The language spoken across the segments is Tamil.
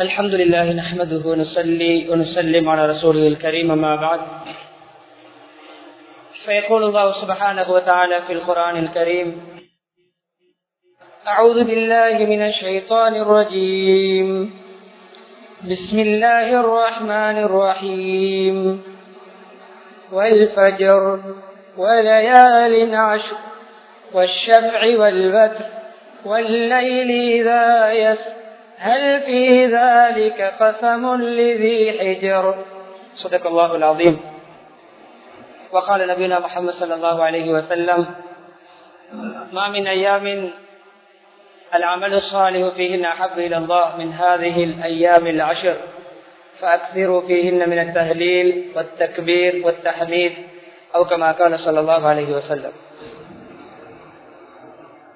الحمد لله نحمده ونصلي ونسلم على رسوله الكريم ما بعد. فيقول الله سبحانه وتعالى في القرآن الكريم أعوذ بالله من الشيطان الرجيم. بسم الله الرحمن الرحيم. والفجر وليال عشر والشفع والبتر والليل إذا يسر. هل في ذلك قسم لذي حجر صدق الله العظيم وقال نبينا محمد صلى الله عليه وسلم ما من أيام العمل الصالح فيهن أحب إلى الله من هذه الأيام العشر فأكثروا فيهن من التهليل والتكبير والتحميد أو كما قال صلى الله عليه وسلم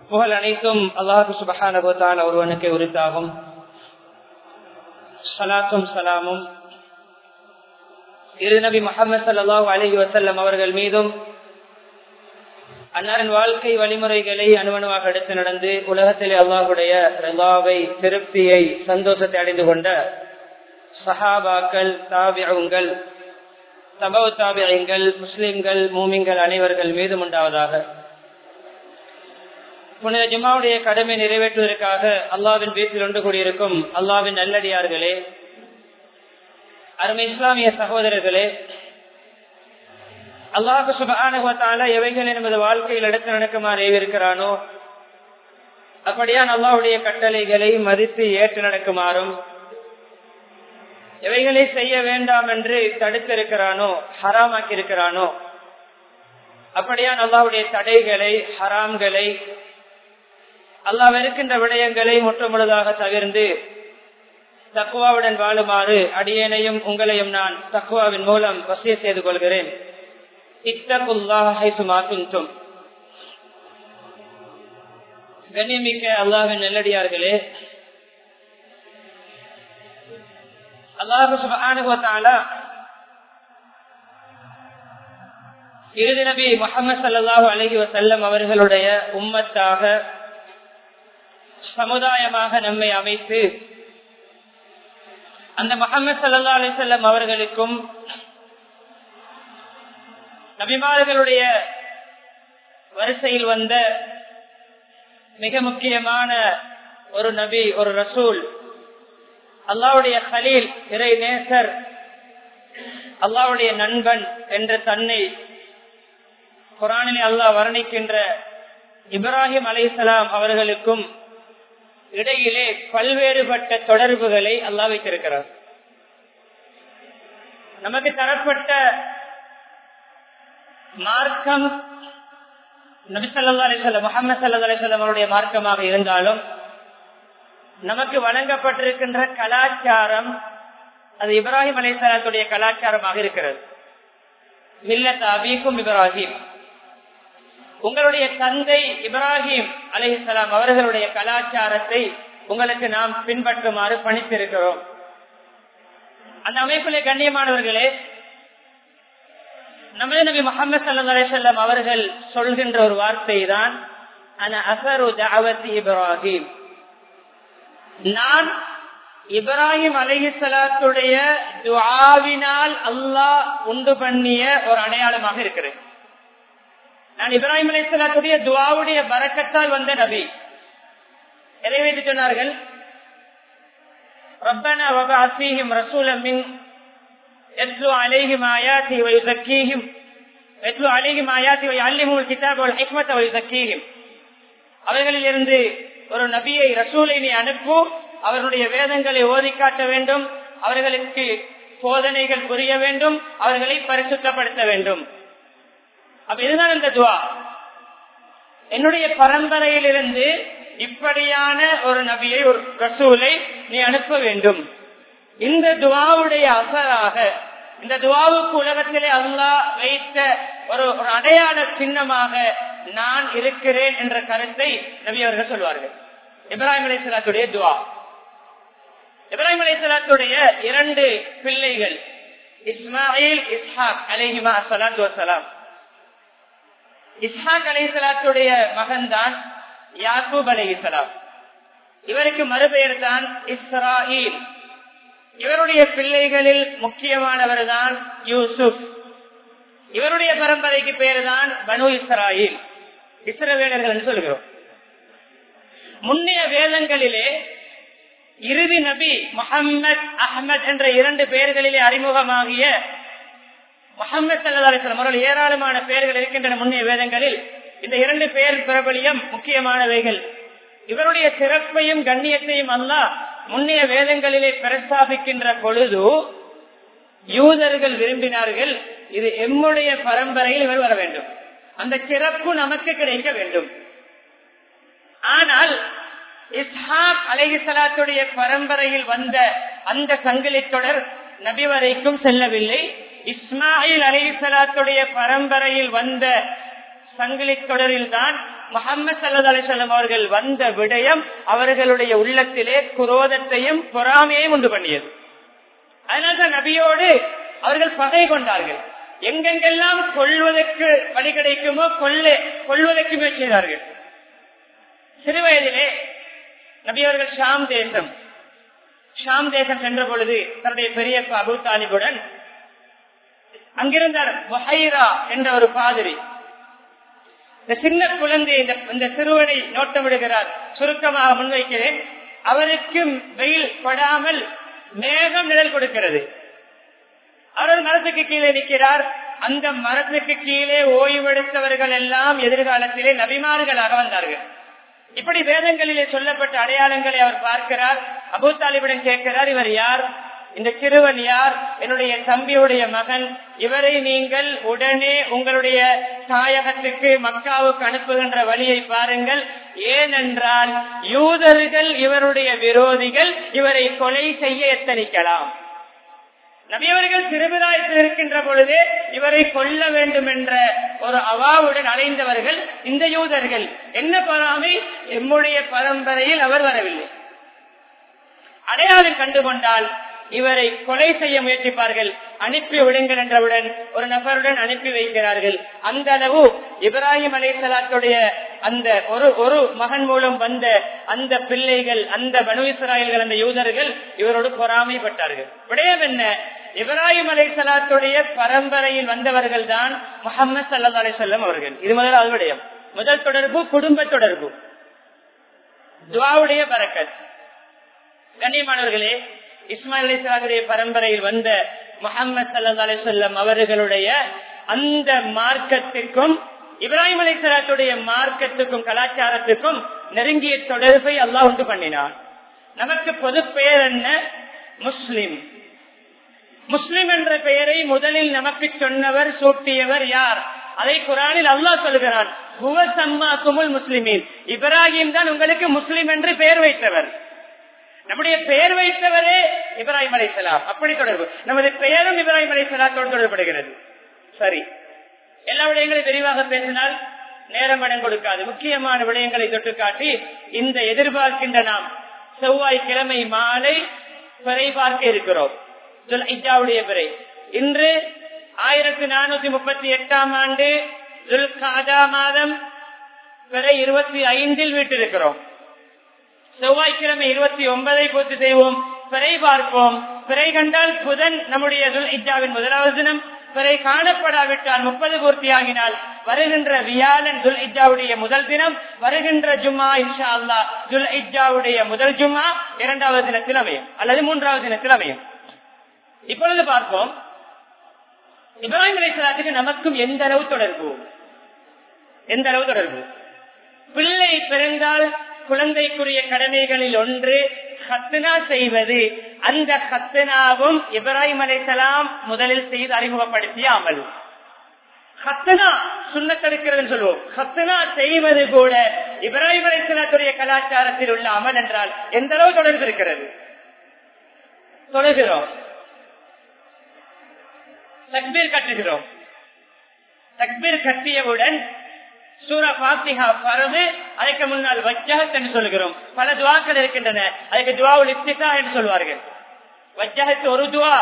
புகழ் அனைத்தும் அல்லாஹு சுபஹான ஒருவனுக்கு உரித்தாகும் சலாத்தும் சலாமும். இருநபி முகமது சல்லாஹூ அலஹி வசல்லம் அவர்கள் மீதும் அன்னாரின் வாழ்க்கை வழிமுறைகளை அனுமணமாக எடுத்து நடந்து உலகத்திலே அல்லாஹுடைய ரலாவை திருப்தியை சந்தோஷத்தை அடைந்து கொண்ட சஹாபாக்கள் தாபியங்கள் சபவ தாபியங்கள் முஸ்லிம்கள் மூமிங்கள் அனைவர்கள் மீதும் உண்டாவதாக புனித ஜிம்மாவுடைய கடமை நிறைவேற்றுவதற்காக அல்லாவின் வீட்டில் ஒன்று கூடியிருக்கும் அல்லாவின் நல்லடியார்களே அருமை இஸ்லாமிய சகோதரர்களே அல்லாஹு சுபானுவத்தால எவைகள் நமது வாழ்க்கையில் எடுத்து நடக்குமாறு ஏவிருக்கிறானோ அப்படியான் அல்லாவுடைய கட்டளைகளை மதித்து ஏற்று நடக்குமாறும் எவைகளை செய்ய வேண்டாம் என்று தடுத்திருக்கிறானோ ஹராமாக்கி இருக்கிறானோ அப்படியான் அல்லாவுடைய தடைகளை ஹராம்களை அல்லாஹ் இருக்கின்ற விடயங்களை முற்றுமுழுதாக தவிர்ந்து தக்குவாவுடன் வாழுமாறு அடியேனையும் உங்களையும் நான் தக்குவாவின் மூலம் வசிய செய்து கொள்கிறேன். கண்ணியமிக்க அல்லாவின் நெல்லடியார்களே அல்லாஹு சுபானுவத்தால இறுதி நபி முகமது சல்லாஹூ அலஹி வசல்லம் அவர்களுடைய உம்மத்தாக சமுதாயமாக நம்மை அமைத்து அந்த முகமது சல்லா அலிசல்லம் அவர்களுக்கும் நபிமார்களுடைய வரிசையில் வந்த மிக முக்கியமான ஒரு நபி ஒரு ரசூல் அல்லாவுடைய ஹலீல் இறை நேசர் அல்லாவுடைய நண்பன் என்ற தன்னை குரானிலே அல்லாஹ் வர்ணிக்கின்ற இப்ராஹிம் அலிசலாம் அவர்களுக்கும் இடையிலே பல்வேறுபட்ட தொடர்புகளை அல்லா வைத்திருக்கிறார். நமக்கு தரப்பட்ட மார்க்கம் நபிசல்லா அலிசல்லம் முகமது சல்லா அலிசல்லம் அவருடைய மார்க்கமாக இருந்தாலும் நமக்கு வழங்கப்பட்டிருக்கின்ற கலாச்சாரம் அது இப்ராஹிம் அலிசலாத்துடைய கலாச்சாரமாக இருக்கிறது. மில்லத் அபீக்கும் இப்ராஹிம். உங்களுடைய தந்தை இப்ராஹிம் அலிசலாம் அவர்களுடைய கலாச்சாரத்தை உங்களுக்கு நாம் பின்பற்றுமாறு பணித்திருக்கிறோம். அந்த அமைப்பிலே கண்ணியமானவர்களே நமது நபி முகமது சல்லா அலிசல்லாம் அவர்கள் சொல்கின்ற ஒரு வார்த்தை தான் இப்ராஹிம். நான் இப்ராஹிம் அலிஹலாத்துடைய துவாவினால் அல்லாஹ் உண்டு பண்ணிய ஒரு அடையாளமாக இருக்கிறேன். நான் இப்ராஹிம் அலிஸ்லாத்துடைய துவாவுடைய பறக்கத்தால் வந்த நபி எதை வைத்து சொன்னார்கள் ربنا وبعث فيهم رسولا من يتلو عليهم آياته ويزكيهم يتلو عليهم آياته ويعلمهم الكتاب والحكمة ويزكيهم அவர்களில் இருந்து ஒரு நபியை ரசூலை நீ அனுப்பு அவர்களுடைய வேதங்களை ஓதி காட்ட வேண்டும் அவர்களுக்கு போதனைகள் புரிய வேண்டும் அவர்களை பரிசுத்தப்படுத்த வேண்டும் அப்ப இதுதான் இந்த துவா. என்னுடைய பரம்பரையிலிருந்து இப்படியான ஒரு நபியை ஒரு ரசூலை நீ அனுப்ப வேண்டும். இந்த துவாவுடைய அசராக இந்த துவாவுக்கு உலகத்திலே அல்லா வைத்த ஒரு ஒரு அடையாள சின்னமாக நான் இருக்கிறேன் என்ற கருத்தை நபி அவர்கள் சொல்வார்கள். இப்ராஹிம் அலிஸ்லாத்துடைய துவா. இப்ராஹிம் அலிஸ்லாத்துடைய இரண்டு பிள்ளைகள் இஸ்மாயில் இஸ்ஹாக் அலிஹிமா சலாத்து வசலாம் இஸ்ஹாக் அலிசலாத்துடைய மகன் தான் யாக்கூப் அலிசலாம் இவருக்கு மறுபெயர் தான் இஸ்ராயில். இவருடைய பிள்ளைகளில் முக்கியமானவர் தான் யூசுப். இவருடைய பரம்பரைக்கு பேரு தான் பனு இஸ்ராயில். இஸ்ரவேலர்கள் சொல்கிறோம். முன்னைய வேதங்களிலே இறுதி நபி முகம்மது அஹமத் என்ற இரண்டு பெயர்களிலே அறிமுகமாகிய முகமது சல்லாஸ்லம் அவர்கள் ஏராளமான பெயர்கள் இருக்கின்றன முன்னைய வேதங்களில். இந்த இரண்டு பெயர் பிரபலியம் முக்கியமானவைகள். இவருடைய சிறப்பையும் கண்ணியத்தையும் அல்ல முன்னைய வேதங்களிலே பிரஸ்தாபிக்கின்ற பொழுது யூதர்கள் விரும்பினார்கள் இது எம்முடைய பரம்பரையில் இவர் வர வேண்டும். அந்த சிறப்பு நமக்கு கிடைக்க வேண்டும். ஆனால் இஸ்ஹாக் அலைஹிசலாத்துடைய பரம்பரையில் வந்த அந்த சங்கிலி தொடர் நபி வரைக்கும் செல்லவில்லை. இஸ்மாயில் அலிசலாத்துடைய பரம்பரையில் வந்த சங்கிலி தொடரில் தான் முகமது சல்லா அலிசல்லாம் அவர்கள் வந்த விடயம் அவர்களுடைய உள்ளத்திலே குரோதத்தையும் பொறாமையையும் உண்டு பண்ணியது. அதனால்தான் நபியோடு அவர்கள் பகை கொண்டார்கள். எங்கெங்கெல்லாம் கொள்வதற்கு வழி கிடைக்குமோ கொள்ள கொள்வதற்கு முயற்சி செய்தார்கள். சிறுவயதிலே நபியவர்கள் ஷாம் தேசம் ஷாம் தேசம் சென்ற பொழுது தன்னுடைய பெரிய அபு தாலிபுடன் அங்கிருந்தார் வஹைரா என்ற ஒரு பாதிரி. இந்த சின்ன குழந்தை இந்த சிறுவனை நோட்டமிடுகிறார் சுருக்கமாக முன்வைக்கிறேன். அவருக்கும் வெயில் படாமல் மேகம் நிழல் கொடுக்கிறது. அவர் மரத்துக்கு கீழே நிற்கிறார். அந்த மரத்துக்கு கீழே ஓய்வெடுத்தவர்கள் எல்லாம் எதிர்காலத்திலே நபிமார்களாக வந்தார்கள். இப்படி வேதங்களிலே சொல்லப்பட்ட அடையாளங்களை அவர் பார்க்கிறார். அபு தாலிபிடம் கேட்கிறார் இவர் யார்? இந்த சிறுவன் யார்? என்னுடைய தம்பியுடைய மகன். இவரை நீங்கள் உடனே உங்களுடைய தாயகத்துக்கு மக்காவுக்கு அனுப்புகின்ற வழியை பாருங்கள். ஏனென்றால் யூதர்கள் இவருடைய விரோதிகள் இவரை கொலை செய்ய எத்தனிக்கலாம். நபியவர்கள் திருவிழாயத்தில் இருக்கின்ற பொழுது இவரை கொல்ல வேண்டும் என்ற ஒரு அவாவுடன் அடைந்தவர்கள் இந்த யூதர்கள். என்ன பராமை எம்முடைய பரம்பரையில் அவர் வரவில்லை. அடையாளம் கண்டுகொண்டால் இவரை கொலை செய்ய முயற்சிப்பார்கள். அனுப்பி விடுங்கள் என்றவுடன் ஒரு நபருடன் அனுப்பி வைக்கிறார்கள். அந்த அளவு இப்ராஹிம் அலைசலாத்துடைய அந்த ஒரு ஒரு மகன் மூலம் வந்த அந்த பிள்ளைகள் அந்த பனு இஸ்ராயல்கள் அந்த யூதர்கள் இவரோடு பொறாமைப்பட்டார்கள். விடயம் என்ன? இப்ராஹிம் அலைசலாத்துடைய பரம்பரையில் வந்தவர்கள் தான் முகமது சல்லா அலிசல்லம் அவர்கள். இது முதலாவது விடயம். முதல் தொடர்பு குடும்ப தொடர்பு. துவாவுடைய பறக்கத். கண்ணியமானவர்களே இஸ்மாயில் அலிஸ்லாமுடைய பரம்பரையில் வந்த முகமது சல்லா அலிசல்லம் அவர்களுடைய அந்த மார்க்கத்திற்கும் இப்ராஹிம் அலிசலாத்துடைய மார்க்கத்துக்கும் கலாச்சாரத்துக்கும் நெருங்கிய தொடர்பை அல்லாஹ் உண்டு பண்ணினார் நமக்கு பொது பெயர் என்ன? முஸ்லிம். முஸ்லிம் என்ற பெயரை முதலில் நமக்கு சொன்னவர் சூட்டியவர் யார்? அதை குரானில் அல்லாஹ் சொல்கிறான். முஸ்லிமின். இப்ராஹிம் தான் உங்களுக்கு முஸ்லிம் என்று பெயர் வைத்தவர். நம்முடைய பெயர் வைத்தவரே இப்ராஹிம் அலைசலாம் அப்படி தொடர்பு. நமது பெயரும் இப்ராஹிம் அலைசலாத்தோடு தொடர்படுகிறது சரி. எல்லா விடயங்களையும் விரிவாக பேசினால் நேரம் இடம் கொடுக்காது. முக்கியமான விடயங்களை தொட்டு காட்டி இந்த எதிர்பார்க்கின்ற நாம் செவ்வாய்க்கிழமை மாலை பிறை பார்க்க இருக்கிறோம். இஜாவுடைய பிறை. இன்று ஆயிரத்தி நானூத்தி முப்பத்தி எட்டாம் ஆண்டு மாதம் பிறை இருபத்தி ஐந்தில் வீட்டிருக்கிறோம். செவ்வாய்க்கிழமை இருபத்தி ஒன்பதை பூர்த்தி செய்வோம். பிறை பார்ப்போம். பிறை கண்டால் புதன் நம்முடைய இஜாவின் முதலாவது தினம். பிறை காணப்படாவிட்டால் முப்பது பூர்த்தியாகினால் வருகின்ற வியாழன் துல் இஜாவுடைய முதல் தினம். வருகின்ற ஜும்மா இன்ஷா அல்லா துல் இஜாவுடைய முதல் ஜும்மா இரண்டாவது தினத்தில் அமையும். அல்லது மூன்றாவது தினத்தில் அமையும். இப்பொழுது பார்ப்போம். இப்ராஹிம் அலிஸ்லாத்துக்கு நமக்கும் எந்த அளவு தொடர்பு? எந்த அளவு தொடர்பு? பிள்ளை பிறந்தால் குழந்தைக்குரிய கடமைகளில் ஒன்று ஹத்துனா செய்வது. அந்த ஹத்துனாவும் இப்ராஹிம் அலைசலாம் முதலில் செய்து அறிமுகப்படுத்திய அமல். ஹத்தனா சுண்ணத்தடுக்கிறது சொல்லுவோம். ஹத்தனா செய்வது கூட இப்ராஹிம் அலைசலாத்துடைய கலாச்சாரத்தில் உள்ள அமல் என்றால் எந்த அளவு தொடர்பு இருக்கிறது தொழுகிறோம் தக்பீர் கட்டுகிறோம் தக்பீர் கட்டியவுடன் சூரா பாத்திஹா பரது அதுக்கு முன்னால் வஜ்ஜகத் என்று சொல்கிறோம். பல துவாக்கள் இருக்கின்றன. அதுக்கு துவாவுல் இப்திகா என்று சொல்வார்கள். வஜ்ஜகத்து ஒரு துவா.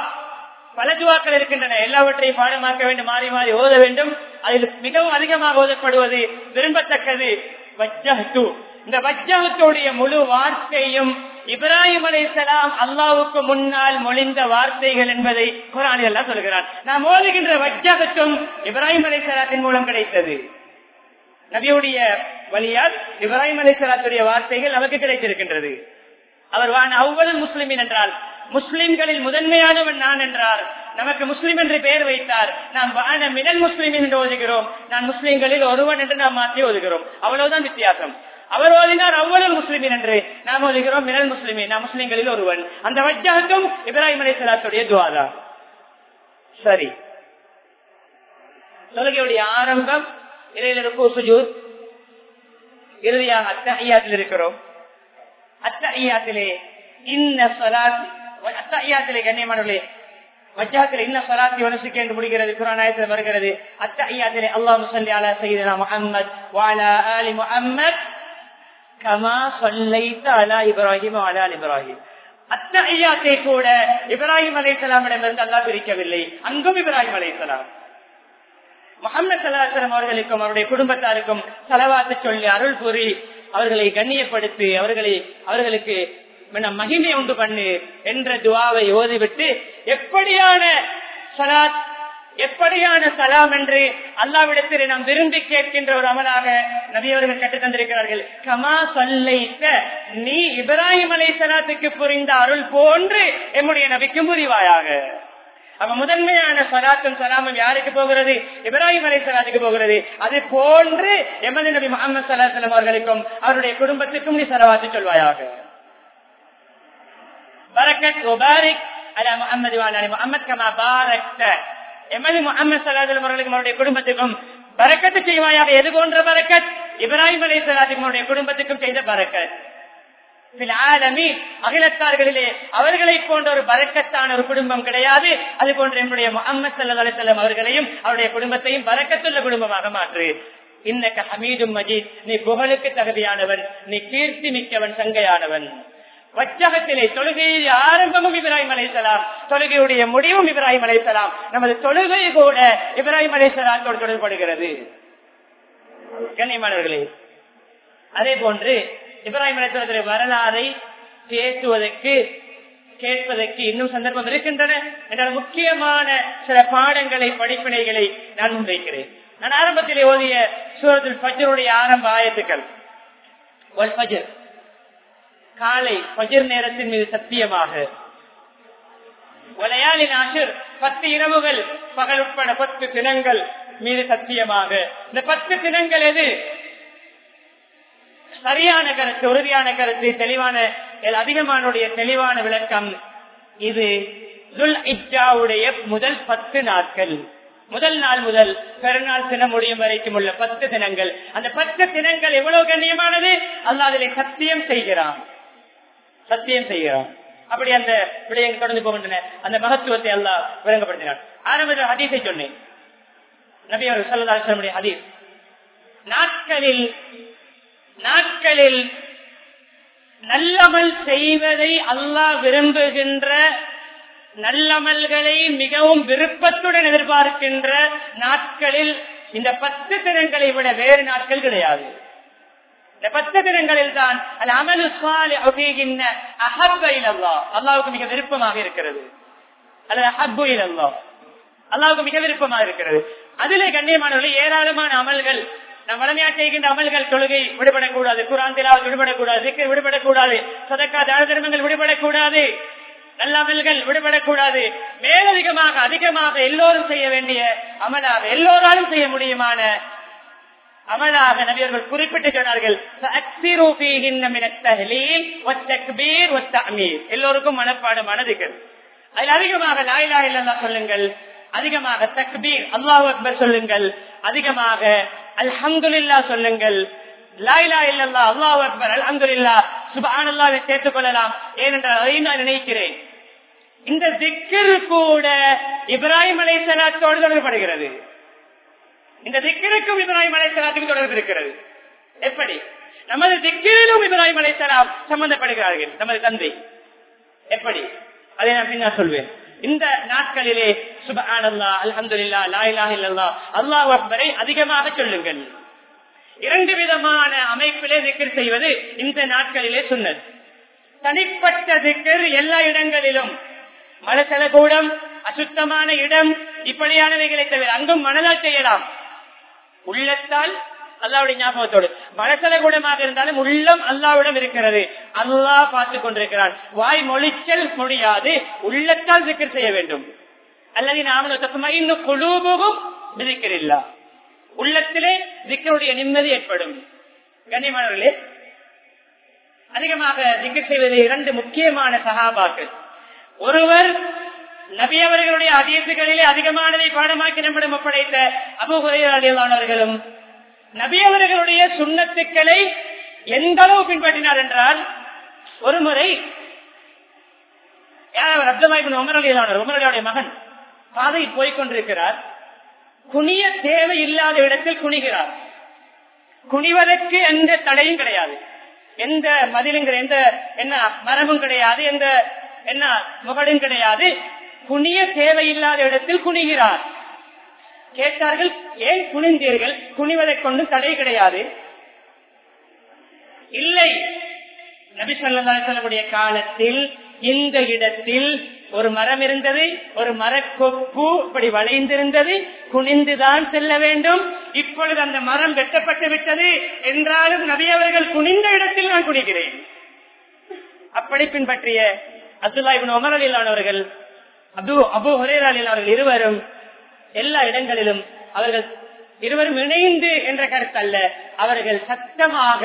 பல துவாக்கள் இருக்கின்றன. எல்லாவற்றையும் பாடமாக்க வேண்டும் மாறி மாறி ஓத வேண்டும். அதில் மிகவும் அதிகமாக ஓதப்படுவது விரும்பத்தக்கது வஜ்ஜகத்து இந்த வஜ்ஜகத்துடைய முழு வார்த்தையும் இப்ராஹிம் அலைசலாம் அல்லாவுக்கு முன்னால் மொழிந்த வார்த்தைகள் என்பதை குரான் எல்லாம் சொல்கிறார் நாம் ஓதுகின்ற வஜகத்தும் இப்ராஹிம் அலைசலாத்தின் மூலம் கிடைத்தது. நபியுடைய வழியால் இப்ராஹிம் அலிசலாத்துடைய வார்த்தைகள் நமக்கு கிடைத்திருக்கின்றது. அவர் வான் அவ்வளவு முஸ்லிமின் என்றால் முஸ்லிம்களில் முதன்மையானவன் நான் என்றார். நமக்கு முஸ்லிம் என்று பெயர் வைத்தார். நாம் வான மிடல் முஸ்லிம் என்று ஓதுகிறோம். நான் முஸ்லிம்களில் ஒருவன் என்று நாம் மாற்றி ஓதுகிறோம். அவ்வளவுதான் வித்தியாசம். அவர் ஓதினார் அவ்வளவு முஸ்லிமின் என்று. நாம் ஓதுகிறோம் மினல் முஸ்லிமின். நாம் முஸ்லிம்களில் ஒருவன். அந்த வஜ்ஜாக்கும் இப்ராஹிம் அலி சலாத்துடைய துவாதா சரி. தொழுகையுடைய ஆரம்பம் இறையில் இருக்கும் சுஜூத் இறுதியாக அத்தகையாத்தில் இருக்கிறோம். அத்தகையாத்திலே இன்ன சொலாத் அத்தகையாத்திலே கண்ணியமானவர்களே வஜ்ஜாத்திலே இன்ன சொலாத்தி வனசுக்கு என்று முடிகிறது குரானாயத்தில் வருகிறது. அத்தகையாத்திலே அல்லாஹ் முசல்லி அலா சையீதனா முஹம்மத் வாலா ஆலி முஹம்மத் கமா சொல்லைத்த அலா இப்ராஹிம் அலா இப்ராஹிம். அத்தகையாத்தை கூட இப்ராஹிம் அலைசலாமிடமிருந்து அல்லாஹ் பிரிக்கவில்லை. அங்கும் இப்ராஹிம் அலை முகமது சலாசலம் அவர்களுக்கும் அவருடைய குடும்பத்தாருக்கும் செலவாத்து சொல்லி அருள் கூறி அவர்களை கண்ணியப்படுத்தி அவர்களை அவர்களுக்கு மகிமை உண்டு பண்ணு என்ற துவாவை ஓதிவிட்டு எப்படியான சலாத் எப்படியான சலாம் என்று அல்லாவிடத்தில் நாம் விரும்பி கேட்கின்ற ஒரு அமலாக நபியவர்கள் கற்றுத் தந்திருக்கிறார்கள். கமா சொல்லைத்த நீ இப்ராஹிம் அலை சலாத்துக்கு புரிந்த அருள் போன்று எம்முடைய நபிக்கும் புரிவாயாக அப்ப முதன்மையான சலாத்தும் சலாமும் யாருக்கு போகிறது? இப்ராஹிம் அலை சலாத்துக்கு போகிறது. அது போன்று எமது நபி முகமது சலாஹலம் அவர்களுக்கும் அவருடைய குடும்பத்துக்கும் நீ சலவாத்து சொல்வாயாக. பரக்கத் முபாரிக் அலா முகமது வாலி முகமது கமா பாரக்த. எமது முகமது சலாஹலம் அவர்களுக்கும் அவருடைய குடும்பத்துக்கும் பறக்கத்து செய்வாயாக. எது போன்ற பறக்கத் இப்ராஹிம் அலை சலாத்துக்கும் அவருடைய குடும்பத்துக்கும் செய்த பறக்கத் அகிலத்தார்களிலே அவர்களை போன்ற ஒரு பறக்கத்தான ஒரு குடும்பம் கிடையாது. அது போன்ற என்னுடைய முகமது சல்லா அலிசல்லாம் அவர்களையும் அவருடைய குடும்பத்தையும் பறக்கத்துள்ள குடும்பமாக மாற்று. இன்னக்க ஹமீதும் மஜீத் நீ புகழுக்கு தகுதியானவன் நீ கீர்த்தி மிக்கவன் சங்கையானவன். வச்சகத்திலே தொழுகையில் ஆரம்பமும் இப்ராஹிம் அலைசலாம் தொழுகையுடைய முடிவும் இப்ராஹிம் அலைசலாம் நமது தொழுகை கூட இப்ராஹிம் அலைசலாத்தோடு தொடர்படுகிறது கண்ணியமானவர்களே அதே போன்று இப்ராஹிம் அலிஸ்லாத்துடைய வரலாறை பேசுவதற்கு கேட்பதற்கு இன்னும் சந்தர்ப்பம் இருக்கின்றன என்றால் முக்கியமான சில பாடங்களை படிப்பினைகளை நான் முன்வைக்கிறேன் நான் ஆரம்பத்தில் ஓதிய சூரத்தில் பஜருடைய ஆரம்ப ஆயத்துக்கள். காலை பஜர் நேரத்தின் மீது சத்தியமாக. ஒலையாளின் ஆசிர் பத்து இரவுகள் பகல் உட்பட பத்து தினங்கள் மீது சத்தியமாக. இந்த பத்து தினங்கள் எது? சரியான கருத்து உறுதியான கருத்து தெளிவான அதிகமானுடைய தெளிவான விளக்கம் இது துல் இச்சாவுடைய முதல் பத்து நாட்கள். முதல் நாள் முதல் பெருநாள் தினம் முடியும் வரைக்கும் உள்ள பத்து தினங்கள். அந்த பத்து தினங்கள் எவ்வளவு கண்ணியமானது? அல்ல அதிலே சத்தியம் செய்கிறான். சத்தியம் செய்கிறான். அப்படி அந்த விடயங்கள் தொடர்ந்து போகின்றன. அந்த மகத்துவத்தை அல்லா விளங்கப்படுத்தினான். ஆரம்பத்தில் ஹதீஸை சொன்னேன். நபி அவர் சொல்லதாசனுடைய ஹதீஸ். நாட்களில் நாட்களில் நல்லமல் செய்வதை அல்லாஹ் விரும்புகின்ற நல்லமல்களை மிகவும் விருப்பத்துடன் எதிர்பார்க்கின்ற நாட்களில் இந்த பத்து தினங்களை விட வேறு நாட்கள் கிடையாது. இந்த பத்து தினங்களில் தான் அது அமலு அல்லாவுக்கு மிக விருப்பமாக இருக்கிறது. அல்லது அஹப்பு அல்லா அல்லாவுக்கு மிக விருப்பமாக இருக்கிறது. அதிலே கண்ணியமானவர்கள் ஏராளமான அமல்கள் நம் வளமையா செய்கின்ற அமல்கள் தொழுகை விடுபடக்கூடாது குரான் திலாவது விடுபடக்கூடாது திக்கர் விடுபடக்கூடாது சதக்கா தான தர்மங்கள் விடுபடக்கூடாது நல்ல அமல்கள் விடுபடக்கூடாது. மேலதிகமாக அதிகமாக எல்லோரும் செய்ய வேண்டிய அமலாக எல்லோராலும் செய்ய முடியுமான அமலாக நபியர்கள் குறிப்பிட்டு சொன்னார்கள் எல்லோருக்கும் மனப்பாடமான திகர் அதில் அதிகமாக லாயிலா இல்லா சொல்லுங்கள் அதிகமாக தக்பீர் அல்லாஹ் அக்பர் சொல்லுங்கள். அதிகமாக அல்ஹம்துல்லா சொல்லுங்கள். லாயிலா இல்லல்லா அல்லாஹ் அக்பர் அல்ஹம்துல்லா சுபான் அல்லாவை சேர்த்துக் கொள்ளலாம். ஏனென்றால் அதையும் நான் நினைக்கிறேன். இந்த திக்கர் கூட இப்ராஹிம் அலை சலாத்தோடு தொடர்படுகிறது இந்த திக்கிற்கும் இப்ராஹிம் அலை சலாத்துக்கும் தொடர்பு இருக்கிறது எப்படி? நமது திக்கிலும் இப்ராஹிம் அலை சலாம் சம்பந்தப்படுகிறார்கள் நமது தந்தை. எப்படி? அதை நான் பின்னால் சொல்வேன். இந்த நாட்களிலே சுபஹான் அல்லா இல்லல்லா அல்லாஹ் அக்பரை அதிகமாக சொல்லுங்கள். இரண்டு விதமான அமைப்பிலே திக்கர் செய்வது இந்த நாட்களிலே சொன்னது. தனிப்பட்ட திக்கர் எல்லா இடங்களிலும். மலசல கூடம் அசுத்தமான இடம் இப்படியானவைகளை தவிர அங்கும் மனதால் செய்யலாம். உள்ளத்தால் அல்லாவுடைய ஞாபகத்தோடு. மனசல கூடமாக இருந்தாலும் உள்ளம் அல்லாவிடம் இருக்கிறது. அல்லாஹ் பார்த்து கொண்டிருக்கிறான். வாய் மொழிச்சல் முடியாது. உள்ளத்தால் திக்கர் செய்ய வேண்டும். அல்லது நாம இன்னும் குழுவும் உள்ளத்திலே திக்கருடைய நிம்மதி ஏற்படும். கண்ணியமானவர்களே அதிகமாக திக்கர் செய்வது இரண்டு முக்கியமான சகாபாக்கள். ஒருவர் நபி அவர்களுடைய அதிகத்துகளிலே அதிகமானதை பாடமாக்கி நம்மிடம் ஒப்படைத்த அபுகுறையாளர்களும் நபி அவர்களுடைய சுண்ணத்துக்களை எந்த அளவு பின்பற்றினார் என்றால் ஒரு முறை உமரலியாளர் உமரலியாவுடைய மகன் பாதையில் போய்கொண்டிருக்கிறார் குனிய தேவை இல்லாத இடத்தில் குனிகிறார். குனிவதற்கு எந்த தடையும் கிடையாது. எந்த மதிலும் எந்த என்ன மரமும் கிடையாது. எந்த என்ன முகடும் கிடையாது. குனிய தேவையில்லாத இடத்தில் குனிகிறார். கேட்டார்கள் ஏன் குனிந்தீர்கள்? குனிவதை கொண்டு தடை கிடையாது. இல்லை. நபி சொல்லக்கூடிய காலத்தில் இந்த இடத்தில் ஒரு மரம் இருந்தது ஒரு மரக்கொப்பு இப்படி வளைந்திருந்தது குனிந்துதான் செல்ல வேண்டும். இப்பொழுது அந்த மரம் வெட்டப்பட்டு விட்டது என்றாலும் நபி அவர்கள் குனிந்த இடத்தில் நான் குனிகிறேன். அப்படி பின்பற்றிய அப்துல்லா இபின் உமர் அலிலானவர்கள் அபு அபு ஹுரேர் அலிலானவர்கள் இருவரும் எல்லா இடங்களிலும் அவர்கள் இருவரும் இணைந்து என்ற கருத்தல்ல. அவர்கள் சத்தமாக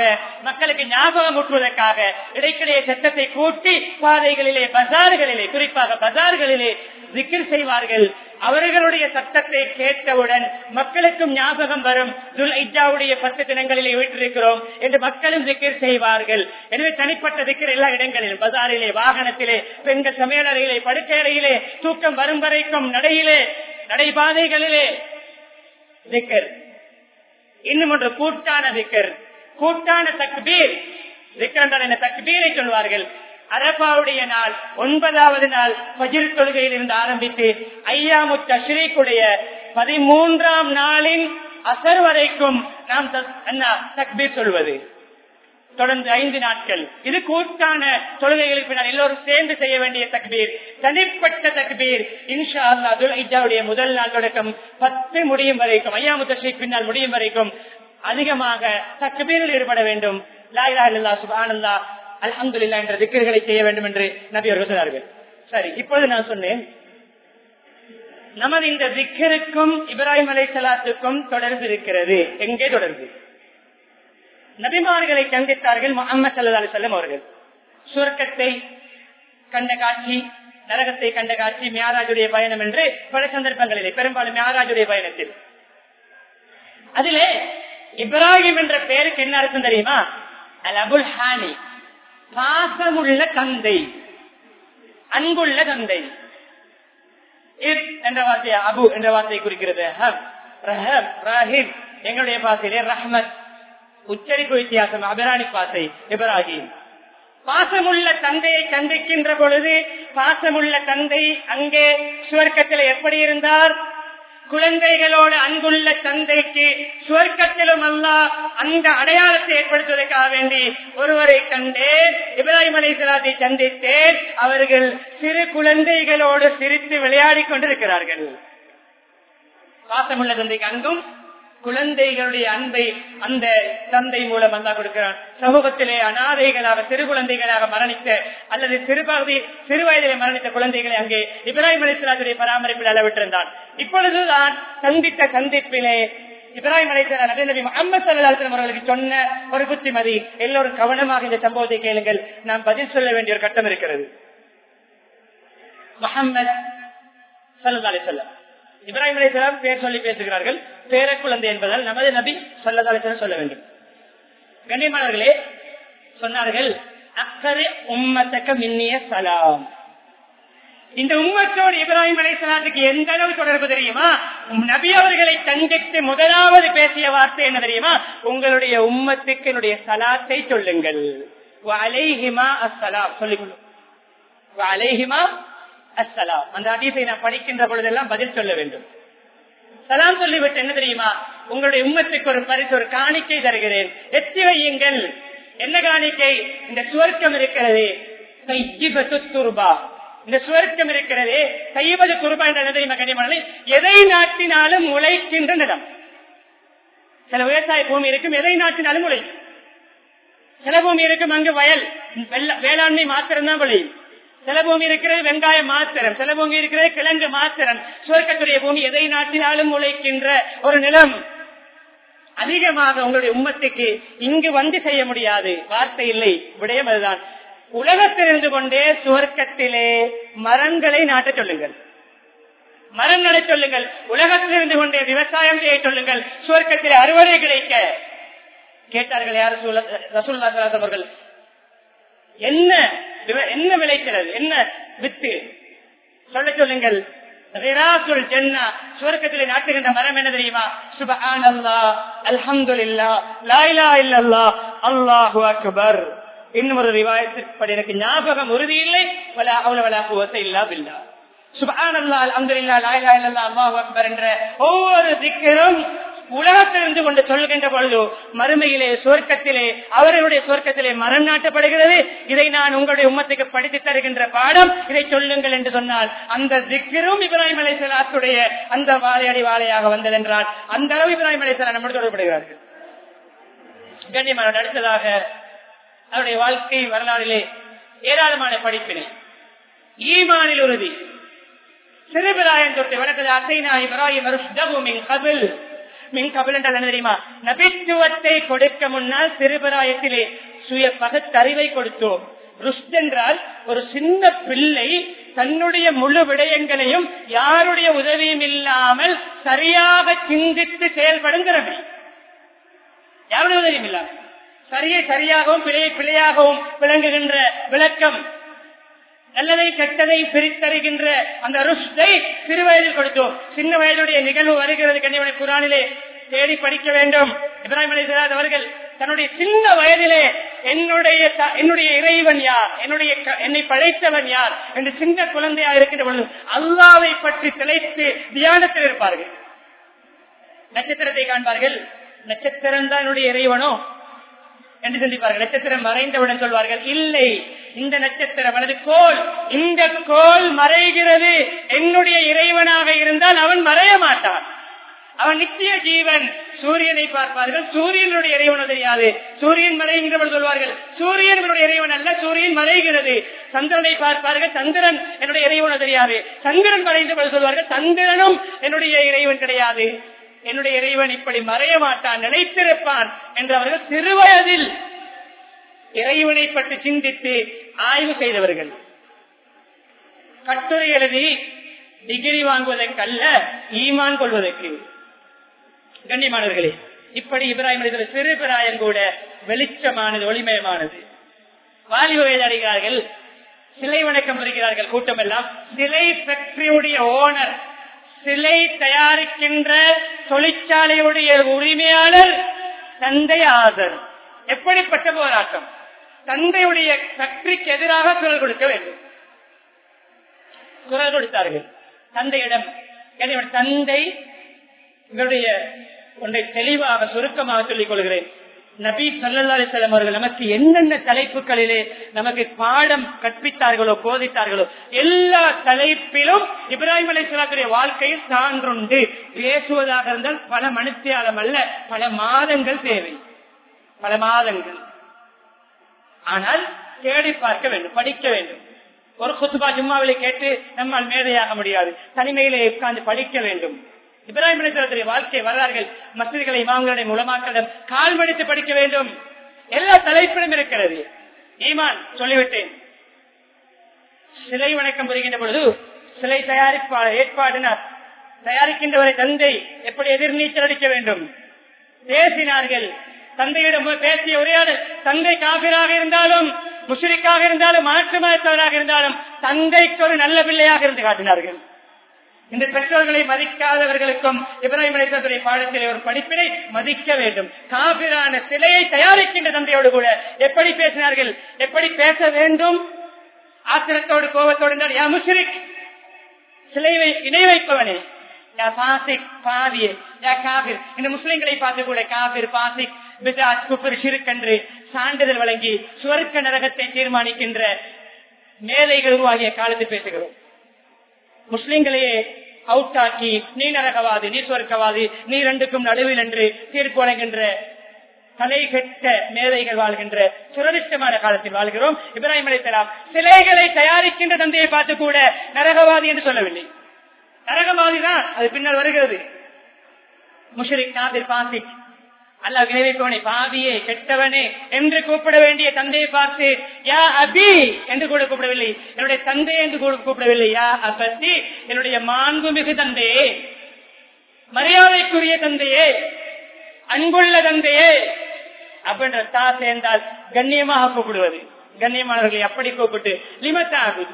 மக்களுக்கு ஞாபகம் ஊற்றுவதற்காக இடைக்கிடையே சத்தத்தை கூட்டி பாதைகளிலே பஜார்களிலே குறிப்பாக பஜார்களிலே திக்கிர் செய்வார்கள். அவர்களுடைய சத்தத்தை கேட்டவுடன் மக்களுக்கும் ஞாபகம் வரும். துல் இஜாவுடைய பத்து தினங்களிலே வீட்டிருக்கிறோம் என்று மக்களும் திக்கிர் செய்வார்கள். எனவே தனிப்பட்ட திக்கர் எல்லா இடங்களிலும் பஜாரிலே வாகனத்திலே பெண்கள் சமையலறையிலே படுக்கையறையிலே தூக்கம் வரும் வரைக்கும் நடையிலே நடைபாதைகளிலே திக்கர். இன்னும் ஒன்று கூட்டான திக்கர். கூட்டான தக்பீர். திக்கர் தக்பீரை சொல்வார்கள். அரபாவுடைய நாள் ஒன்பதாவது நாள் பஜிர் தொழுகையில் இருந்து ஆரம்பித்து ஐயாமு தஷ்ரீக்குடைய பதிமூன்றாம் நாளின் அசர் வரைக்கும் நாம் தக்பீர் சொல்வது. தொடர்ந்து ஐந்து நாட்கள். இது கூட்டான தொழுகைகளுக்கு நான் எல்லோரும் சேர்ந்து செய்ய வேண்டிய தக்பீர். தனிப்பட்ட தக்பீர். இன்ஷா அல்லா துல்ஹிஜாவுடைய முதல் நாள் தொடக்கம் பத்து முடியும் வரைக்கும் ஐயாமுத்த பின்னால் முடியும் வரைக்கும் அதிகமாக தக்பீரில் ஈடுபட வேண்டும். லாயிலா இல்லா சுபானந்தா அலமதுல்லா என்ற திக்கர்களை செய்ய வேண்டும் என்று நபி அவர்கள் சொன்னார்கள். சரி இப்பொழுது நான் சொன்னேன். நமது இந்த திக்கருக்கும் இப்ராஹிம் அலை சலாத்துக்கும் தொடர்பு இருக்கிறது. எங்கே தொடர்பு? நபிமார்களை சந்தித்தார்கள் முகமது சல்லா அலுவலம் அவர்கள். சுரக்கத்தை கண்ட காட்சி நரகத்தை கண்ட காட்சி மியாராஜுடைய பயணம் என்று பல சந்தர்ப்பங்களிலே பெரும்பாலும் மியாராஜுடைய பயணத்தில். அதிலே இப்ராஹிம் என்ற பெயருக்கு என்ன அர்த்தம் தெரியுமா? அல் அபுல் ஹானி பாசமுள்ள தந்தை அன்புள்ள தந்தை. என்ற வார்த்தையை அபு என்ற வார்த்தை குறிக்கிறது. எங்களுடைய பாசையிலே ரஹ்மத். உச்சரிப்பு வித்தியாசம் அபராணி பாசை இப்ராஹிம் பாசமுள்ள தந்தையை சந்திக்கின்ற பொழுது பாசமுள்ள தந்தை அங்கே சுவர்க்கத்தில் எப்படி இருந்தார்? குழந்தைகளோடு அன்புள்ள தந்தைக்கு சுவர்க்கத்திலும் அல்ல அந்த அடையாளத்தை ஏற்படுத்துவதற்காக வேண்டி ஒருவரை கண்டேன் இப்ராஹிம் அலிசலாத்தை சந்தித்தேன். அவர்கள் சிறு குழந்தைகளோடு சிரித்து விளையாடி கொண்டிருக்கிறார்கள். பாசமுள்ள தந்தைக்கு அங்கும் குழந்தைகளுடைய அன்பை அந்த தந்தை மூலம் அல்லா கொடுக்கிறான். சமூகத்திலே அனாதைகளாக சிறு குழந்தைகளாக மரணித்த அல்லது சிறுபகுதி சிறு வயதிலே மரணித்த குழந்தைகளை அங்கே இப்ராஹிம் அலிஸ்லாத்துடைய பராமரிப்பில் அளவிட்டிருந்தான். இப்பொழுதுதான் சந்தித்த சந்திப்பிலே இப்ராஹிம் அலிஸ்லாம் நபி நபி முகமது சல்லாஸ்லம் அவர்களுக்கு சொன்ன ஒரு புத்திமதி எல்லோரும் கவனமாக இந்த சம்பவத்தை கேளுங்கள். நாம் பதில் சொல்ல வேண்டிய ஒரு கட்டம் இருக்கிறது. முகமது சல்லா அலிசல்லாம் இப்ராஹிம் அலிஸ்லாம் பேர் சொல்லி பேசுகிறார்கள் பேர குழந்தை என்பதால் நமது நபி சொல்லதா சொல்ல வேண்டும். கண்ணியமானவர்களே சொன்னார்கள் அக்கறை உம்மத்தக்க மின்னிய சலாம். இந்த உம்மத்தோடு இப்ராஹிம் அலிஸ்லாத்துக்கு எந்த அளவு தொடர்பு தெரியுமா? நபி அவர்களை சந்தித்து முதலாவது பேசிய வார்த்தை என்ன தெரியுமா? உங்களுடைய உம்மத்துக்கு என்னுடைய சலாத்தை சொல்லுங்கள். அலைஹிமா அஸ்ஸலாம் சொல்லிக்கொள்ளும் அலைஹிமா அஸ்ஸலாம். அந்த அதீசை நான் படிக்கின்ற பொழுதெல்லாம் பதில் சொல்ல வேண்டும். சலாம் சொல்லிவிட்டு என்ன தெரியுமா? உங்களுடைய உம்மத்துக்கு ஒரு பரிசு ஒரு காணிக்கை தருகிறேன். எத்தி வையுங்கள் என்ன காணிக்கை? இந்த சுவர்க்கம் இருக்கிறது. தையிபத்து இந்த சுவர்க்கம் இருக்கிறதே. செய்வது குருபா என்ற தெரியுமா கனிமலை எதை நாட்டினாலும் உழைக்கின்ற நிலம். சில விவசாய பூமி இருக்கும் எதை நாட்டினாலும் உழைக்கும். சில பூமி இருக்கும் அங்கு வயல். வெள்ள- வேளாண்மை மாத்திரம் தான் விளையும் சில பூமி இருக்கிறது வெங்காயம் மாத்திரம் சில பூமி இருக்கிறது கிழங்கு மாத்திரம். சுவர்க்கத்துடைய பூமி எதை நாட்டினாலும் உழைக்கின்ற ஒரு நிலம். அதிகமாக உங்களுடைய உம்மத்துக்கு இங்கு வந்து செய்ய முடியாது. வார்த்தை இல்லை. விடயம் அதுதான் உலகத்திலிருந்து கொண்டே சுவர்க்கத்திலே மரங்களை நாட்டச் சொல்லுங்கள். மரம் நட சொல்லுங்கள். உலகத்திலிருந்து கொண்டே விவசாயம் செய்ய சொல்லுங்கள். சுவர்க்கத்திலே அறுவடை கிடைக்க. கேட்டார்கள் யார் ரசூல்லா அவர்கள்? என்ன என்ன விளைக்கிறது? என்ன வித்து? சொல்ல சொல்லுங்கள். ரிராசுல் நாட்டுகின்ற மரம் என்ன தெரியுமா? சுபஹானல்லா அல்ஹம்துலில்லா லா இலாஹா அல்லாஹு அக்பர். இன்னும் ஒரு ரிவாயத்திற்படி எனக்கு ஞாபகம் உறுதி இல்லை வலா ஹவுல வலா குவத்த இல்லா பில்லா. சுபஹானல்லா அல்ஹம்துலில்லா லா அல்லாஹு அக்பர் என்ற ஒவ்வொரு திக்கரும் உலகத்திலிருந்து கொண்டு சொல்கின்ற பொழுது மறுமையிலே சுவர்க்கத்திலே அவர்களுடைய சுவர்க்கத்திலே மரம் நாட்டப்படுகிறது. இதை நான் உங்களுடைய உம்மத்துக்கு படித்து தருகின்ற பாடம் இதை சொல்லுங்கள் என்று சொன்னால் அந்த திக்கரும் இப்ராஹிம் அலைசலாத்துடைய அந்த வாழையடி வாழையாக வந்ததென்றால் அந்த அளவு இப்ராஹிம் அலைசலா நம்மோடு தொடர்படுகிறார்கள் கண்ணியமான அடுத்ததாக அவருடைய வாழ்க்கை வரலாறிலே ஏராளமான படிப்பினை. ஈமானில் உறுதி. சிறுபிராயன் தொட்டு வடக்கு அசைனா இப்ராஹிம் கபில். மிக கபில் என்றால் என்ன தெரியுமா? நபித்துவத்தை கொடுக்க முன்னால் சிறுபிராயத்திலே சுய பகத்தறிவை கொடுத்தோம். ருஷ்ட் என்றால் ஒரு சின்ன பிள்ளை தன்னுடைய முழு விடயங்களையும் யாருடைய உதவியும் இல்லாமல் சரியாக சிந்தித்து செயல்படும் திறமை யாருடைய உதவியும் இல்லாமல்? சரியை சரியாகவும் பிழையை பிழையாகவும் விளங்குகின்ற விளக்கம் நல்லதை கெட்டதை பிரித்தறிகின்ற அந்த ருஷ்டை சிறு வயதில் கொடுத்தோம் சின்ன வயதுடைய நிகழ்வு வருகிறது கண்ணியமனை குரானிலே தேடி படிக்க வேண்டும். இப்ராஹிம் அலிசலாத் அவர்கள் தன்னுடைய சின்ன வயதிலே என்னுடைய த- என்னுடைய இறைவன் யார்? என்னுடைய க- என்னை படைத்தவன் யார்? என்று சின்ன குழந்தையா இருக்கின்ற பொழுது அல்லாவை பற்றி திளைத்து தியானத்தில் இருப்பார்கள். நட்சத்திரத்தை காண்பார்கள். நட்சத்திரம் தான் என்னுடைய இறைவனோ? என்று சிந்திப்பார்கள் நட்சத்திரம் மறைந்தவுடன் சொல்வார்கள் இல்லை இந்த நட்சத்திரம் அல்லது கோல் இந்த கோல் மறைகிறது. என்னுடைய இறைவனாக இருந்தால் அவன் மறைய மாட்டான். அவன் நித்திய ஜீவன். சூரியனை பார்ப்பார்கள். சூரியனுடைய இறைவன் தெரியாது. சூரியன் மறைகின்றவர்கள் சொல்வார்கள் சூரியன் என்னுடைய இறைவன் அல்ல சூரியன் மறைகிறது. சந்திரனை பார்ப்பார்கள் சந்திரன் என்னுடைய இறைவன் தெரியாது. சந்திரன் மறைந்தவர்கள் சொல்வார்கள் சந்திரனும் என்னுடைய இறைவன் கிடையாது. என்னுடைய இறைவன் இப்படி மறைய மாட்டான் நினைத்திருப்பான் என்று அவர்கள் சிறுவயதில் இறைவனை பற்றி சிந்தித்து ஆய்வு செய்தவர்கள். கட்டுரை எழுதி டிகிரி வாங்குவதற்கல்ல ஈமான் கொள்வதற்கு. கண்ணியமானவர்களே இப்படி இப்ராஹிம் அலிஸ்வர சிறு பிராயம் கூட வெளிச்சமானது ஒளிமயமானது. வாலிப வயதடைகிறார்கள் சிலை வணக்கம் வருகிறார்கள் கூட்டம் எல்லாம். சிலை ஃபேக்டரியுடைய ஓனர் சிலை தயாரிக்கின்ற தொழிற்சாலையுடைய உரிமையாளர் தந்தை ஆதர். எப்படிப்பட்ட போராட்டம்? தந்தையுடைய கற்றிக்கு எதிராக குரல் கொடுக்க வேண்டும். குரல் கொடுத்தார்கள். தந்தையிடம் தந்தை இவருடைய ஒன்றை தெளிவாக சுருக்கமாக சொல்லிக் கொள்கிறேன். நபி சல்லா அவர்கள் நமக்கு என்னென்ன தலைப்புகளிலே நமக்கு பாடம் கற்பித்தார்களோ போதித்தார்களோ எல்லா தலைப்பிலும் இப்ராஹிம் அலிஸ்லாத்துடைய வாழ்க்கையில் சான்றுண்டு. பேசுவதாக இருந்தால் பல மனுத்தியாலம் அல்ல பல மாதங்கள் தேவை. பல மாதங்கள். ஆனால் தேடி பார்க்க வேண்டும் படிக்க வேண்டும். ஒரு குத்துபா ஜும்மாவிலே கேட்டு நம்மால் மேதையாக முடியாது. தனிமையிலே உட்கார்ந்து படிக்க வேண்டும். இப்ராஹிம் அலிஸ்லாத்துடைய வாழ்க்கை வரலாறுகள் மசிதிகளை இமாம்களுடைய மூலமாக்களிடம் கால் மடித்து படிக்க வேண்டும். எல்லா தலைப்பிலும் இருக்கிறது. ஈமான் சொல்லிவிட்டேன். சிலை வணக்கம் புரிகின்ற பொழுது சிலை தயாரிப்பாளர் ஏற்பாடினார் தயாரிக்கின்றவரை தந்தை எப்படி எதிர்நீச்சல் அடிக்க வேண்டும்? பேசினார்கள். தந்தையிடம் பேசிய உரையாடல் தந்தை காபிராக இருந்தாலும் முஸ்லிக்காக இருந்தாலும் மாற்று மதத்தவராக இருந்தாலும் தந்தைக்கு ஒரு நல்ல பிள்ளையாக இருந்து காட்டினார்கள். இந்த பெற்றோர்களை மதிக்காதவர்களுக்கும் இப்ராஹிம் அலிசத்துடைய பாடத்திலே ஒரு படிப்பினை மதிக்க வேண்டும். காபிரான சிலையை தயாரிக்கின்ற தந்தையோடு கூட எப்படி பேசினார்கள்? எப்படி பேச வேண்டும்? ஆத்திரத்தோடு கோபத்தோடு யா முஷ்ரிக் சிலை இணை வைப்பவனே. யா பாசிக் பாதியே. யா காபிர். இந்த முஸ்லிம்களை பார்த்து கூட காபிர் பாசிக் பிதாத் குஃபர் ஷிருக் சான்றிதழ் வழங்கி சுவர்க்க நரகத்தை தீர்மானிக்கின்ற மேலைகள் உருவாகிய காலத்தில் பேசுகிறோம். முஸ்லிம்களையே அவுட் ஆக்கி நீ நரகவாதி நீ சொர்க்கவாதி நீ ரெண்டுக்கும் நடுவில் என்று தீர்ப்பு வழங்குகின்ற தலை கெட்ட மேதைகள் வாழ்கின்ற சுரதிஷ்டமான காலத்தில் வாழ்கிறோம். இப்ராஹிம் அலைத்தலாம் சிலைகளை தயாரிக்கின்ற தந்தையை பார்த்து கூட நரகவாதி என்று சொல்லவில்லை. நரகவாதி தான் அது பின்னால் வருகிறது. முஷரிக் நாதிர் பாசிக் அல்ல விளைவிப்பவனை பாவியே கெட்டவனே என்று கூப்பிட வேண்டிய தந்தையை பார்த்து யா அபி என்று கூட கூப்பிடவில்லை. என்னுடைய தந்தை என்று கூட கூப்பிடவில்லை. யா அபத்தி என்னுடைய மாண்புமிகு தந்தையே மரியாதைக்குரிய தந்தையே அன்புள்ள தந்தையே அப்படின்ற தா சேர்ந்தால் கண்ணியமாக கூப்பிடுவது. கண்ணியமானவர்களை அப்படி கூப்பிட்டு லிமத்தாகுது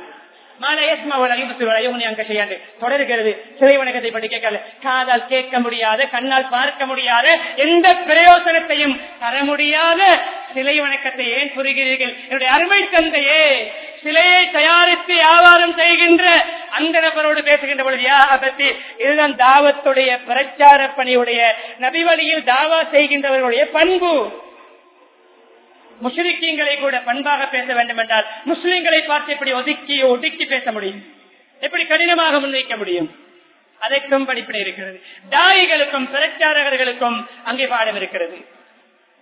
தொடர்கிறது. சிலை வணக்கத்தை பற்றி கேட்கல காதால் கேட்க முடியாத கண்ணால் பார்க்க முடியாத எந்த பிரயோசனத்தையும் தர முடியாத சிலை வணக்கத்தை ஏன் புரிகிறீர்கள்? என்னுடைய அருமை தந்தையே சிலையை தயாரித்து வியாபாரம் செய்கின்ற அந்த நபரோடு பேசுகின்ற பொழுது பத்தி இதுதான் தாவத்துடைய பிரச்சார பணியுடைய நபிவழியில் தாவா செய்கின்றவர்களுடைய பண்பு. முஸ்லிக்கீங்களை கூட பண்பாக பேச வேண்டும் என்றால் முஸ்லிம்களை பார்த்து எப்படி ஒதுக்கி ஒதுக்கி பேச முடியும். எப்படி கடினமாக முன்வைக்க முடியும்? அதற்கும் படிப்படை இருக்கிறது. தாயிகளுக்கும் பிரச்சாரகர்களுக்கும் அங்கே பாடம் இருக்கிறது.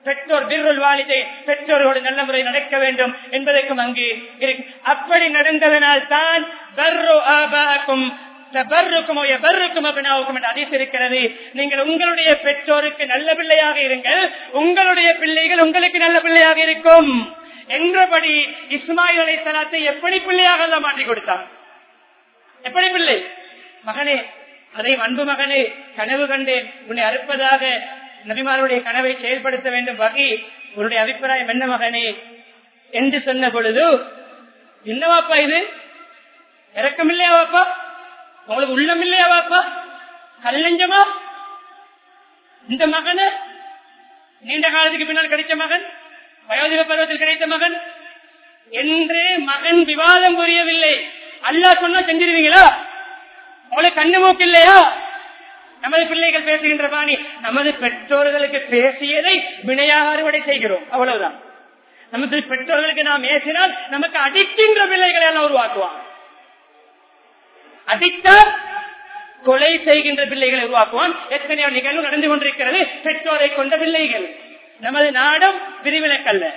பெற்றோர் பிறல் வாலிதை பெற்றோர்களோடு நல்ல முறை நடக்க வேண்டும் என்பதற்கும் அங்கு இருக்கு. அப்படி நடந்ததனால் தான் இருக்கிறது. நீங்கள் உங்களுடைய பெற்றோருக்கு நல்ல பிள்ளையாக இருங்கள் உங்களுடைய பிள்ளைகள் உங்களுக்கு நல்ல பிள்ளையாக இருக்கும். என்றபடி இஸ்மாயில் அலை சலாத்தை எப்படி பிள்ளையாக எல்லாம் மாற்றி கொடுத்தார்? எப்படி பிள்ளை? மகனே அதை அன்பு மகனே கனவு கண்டேன். உன்னை அறுப்பதாக நபிமாருடைய கனவை செயல்படுத்த வேண்டும். வகை உன்னுடைய அபிப்பிராயம் என்ன மகனே? என்று சொன்ன பொழுது என்னவாப்பா இது? இறக்கம் இல்லையா வாப்பா? உங்களுக்கு உள்ளம் இல்லையா வாப்பா கல்லஞ்சமா இந்த மகன்? நீண்ட காலத்துக்கு பின்னால் கிடைத்த மகன்? வயோதிக பருவத்தில் கிடைத்த மகன்? என்று மகன் விவாதம் புரியவில்லை. அல்லா சொன்னா செஞ்சிருவீங்களா? உங்களுக்கு கண்ணு மூக்கு இல்லையா நமது பிள்ளைகள் பேசுகின்ற பாணி நமது பெற்றோர்களுக்கு பேசியதை வினையாக அறுவடை செய்கிறோம். அவ்வளவுதான். நமது பெற்றோர்களுக்கு நாம் பேசினால் நமக்கு அடிக்கின்ற பிள்ளைகளை எல்லாம் உருவாக்குவான். அடித்தால் கொலை செய்கின்ற பிள்ளைகளை உருவாக்குவான். எத்தனையோ நிகழ்வு நடந்து கொண்டிருக்கிறது. பெற்றோரை கொண்ட பிள்ளைகள். நமது நாடும் பிரிவினக்கல்ல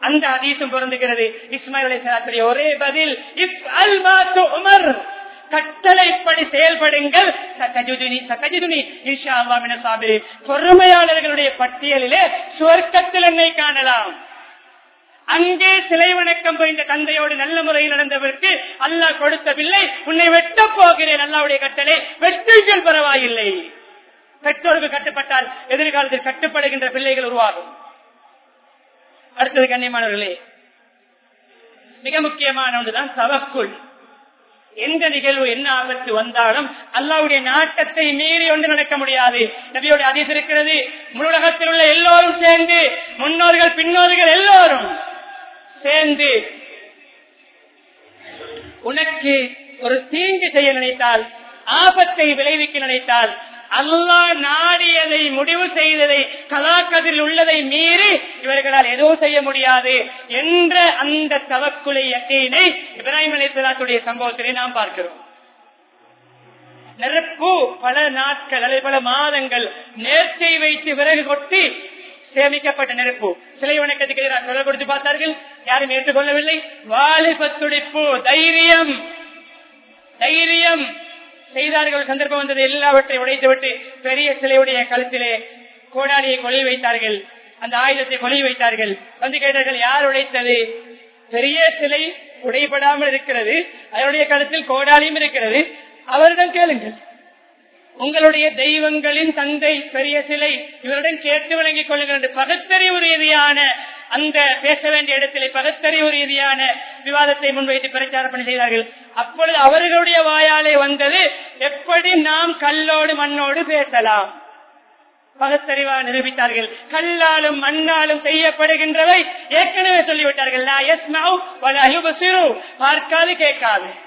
அந்த அதீசம் பொருந்துகிறது. இஸ்மாயில் அலி ஒரே பதில் இப் அல் உமர் கட்டளைப்படி செயல்படுங்கள். பொறுமையாளர்களுடைய பட்டியலிலே சுவர்க்கத்தில் என்னை காணலாம். அங்கே சிலை வணக்கம் போய்ந்த தந்தையோடு நல்ல முறையில் நடந்தவருக்கு அல்லாஹ் கொடுத்த பிள்ளை உன்னை வெட்ட போகிறேன் அல்லாவுடைய கட்டளை. வெட்டுங்கள் பரவாயில்லை. பெற்றோருக்கு கட்டுப்பட்டால் எதிர்காலத்தில் கட்டுப்படுகின்ற பிள்ளைகள் உருவாகும். அடுத்தது கண்ணியமானவர்களே மிக முக்கியமான ஒன்றுதான் தவக்குள் எந்த நிகழ்வு என்ன ஆபத்து வந்தாலும் அல்லாவுடைய நாட்டத்தை மீறி ஒன்று நடக்க முடியாது. நபியோட அதிசிருக்கிறது முழுலகத்தில் உள்ள எல்லோரும் சேர்ந்து முன்னோர்கள் பின்னோர்கள் எல்லோரும் சேர்ந்து உனக்கு ஒரு தீங்கு செய்ய நினைத்தால் ஆபத்தை விளைவிக்க நினைத்தால் அல்லா நாடியதை முடிவு செய்ததை கலாக்கதில் உள்ளதை மீறி இவர்களால் எதுவும் செய்ய முடியாது என்ற அந்த தவக்குலை யக்கீனை இப்ராஹிம் அலிசலாத்துடைய சம்பவத்திலே நாம் பார்க்கிறோம். நெருப்பு பல நாட்கள் அல்லது பல மாதங்கள் நேர்ச்சை வைத்து விறகு கொட்டி சேமிக்கப்பட்ட நெருப்பு. சிலை வணக்கத்துக்கு எதிராக குரல் கொடுத்து பார்த்தார்கள். யாரும் ஏற்றுக்கொள்ளவில்லை. வாலிப துடிப்பு தைரியம் தைரியம். செய்தார்கள். சந்தர்ப்பம் வந்தது. எல்லாவற்றை உடைத்துவிட்டு பெரிய சிலையுடைய கழுத்திலே கோடாலியை கொலை வைத்தார்கள். அந்த ஆயுதத்தை கொலை வைத்தார்கள். வந்து கேட்டார்கள் யார் உடைத்தது? பெரிய சிலை உடைபடாமல் இருக்கிறது. அதனுடைய கழுத்தில் கோடாலியும் இருக்கிறது. அவரிடம் கேளுங்கள். உங்களுடைய தெய்வங்களின் தந்தை பெரிய சிலை இவருடன் கேட்டு வழங்கிக் கொள்ளுங்கள் என்று பகுத்தறிவு ரீதியான அந்த பேச வேண்டிய இடத்திலே பகுத்தறிவு ரீதியான விவாதத்தை முன்வைத்து பிரச்சாரம் பணி செய்தார்கள். அப்பொழுது அவர்களுடைய வாயாலே வந்தது எப்படி நாம் கல்லோடு மண்ணோடு பேசலாம்? பகுத்தறிவாக நிரூபித்தார்கள். கல்லாலும் மண்ணாலும் செய்யப்படுகின்றவை ஏற்கனவே சொல்லிவிட்டார்கள். பார்க்காது கேட்காது.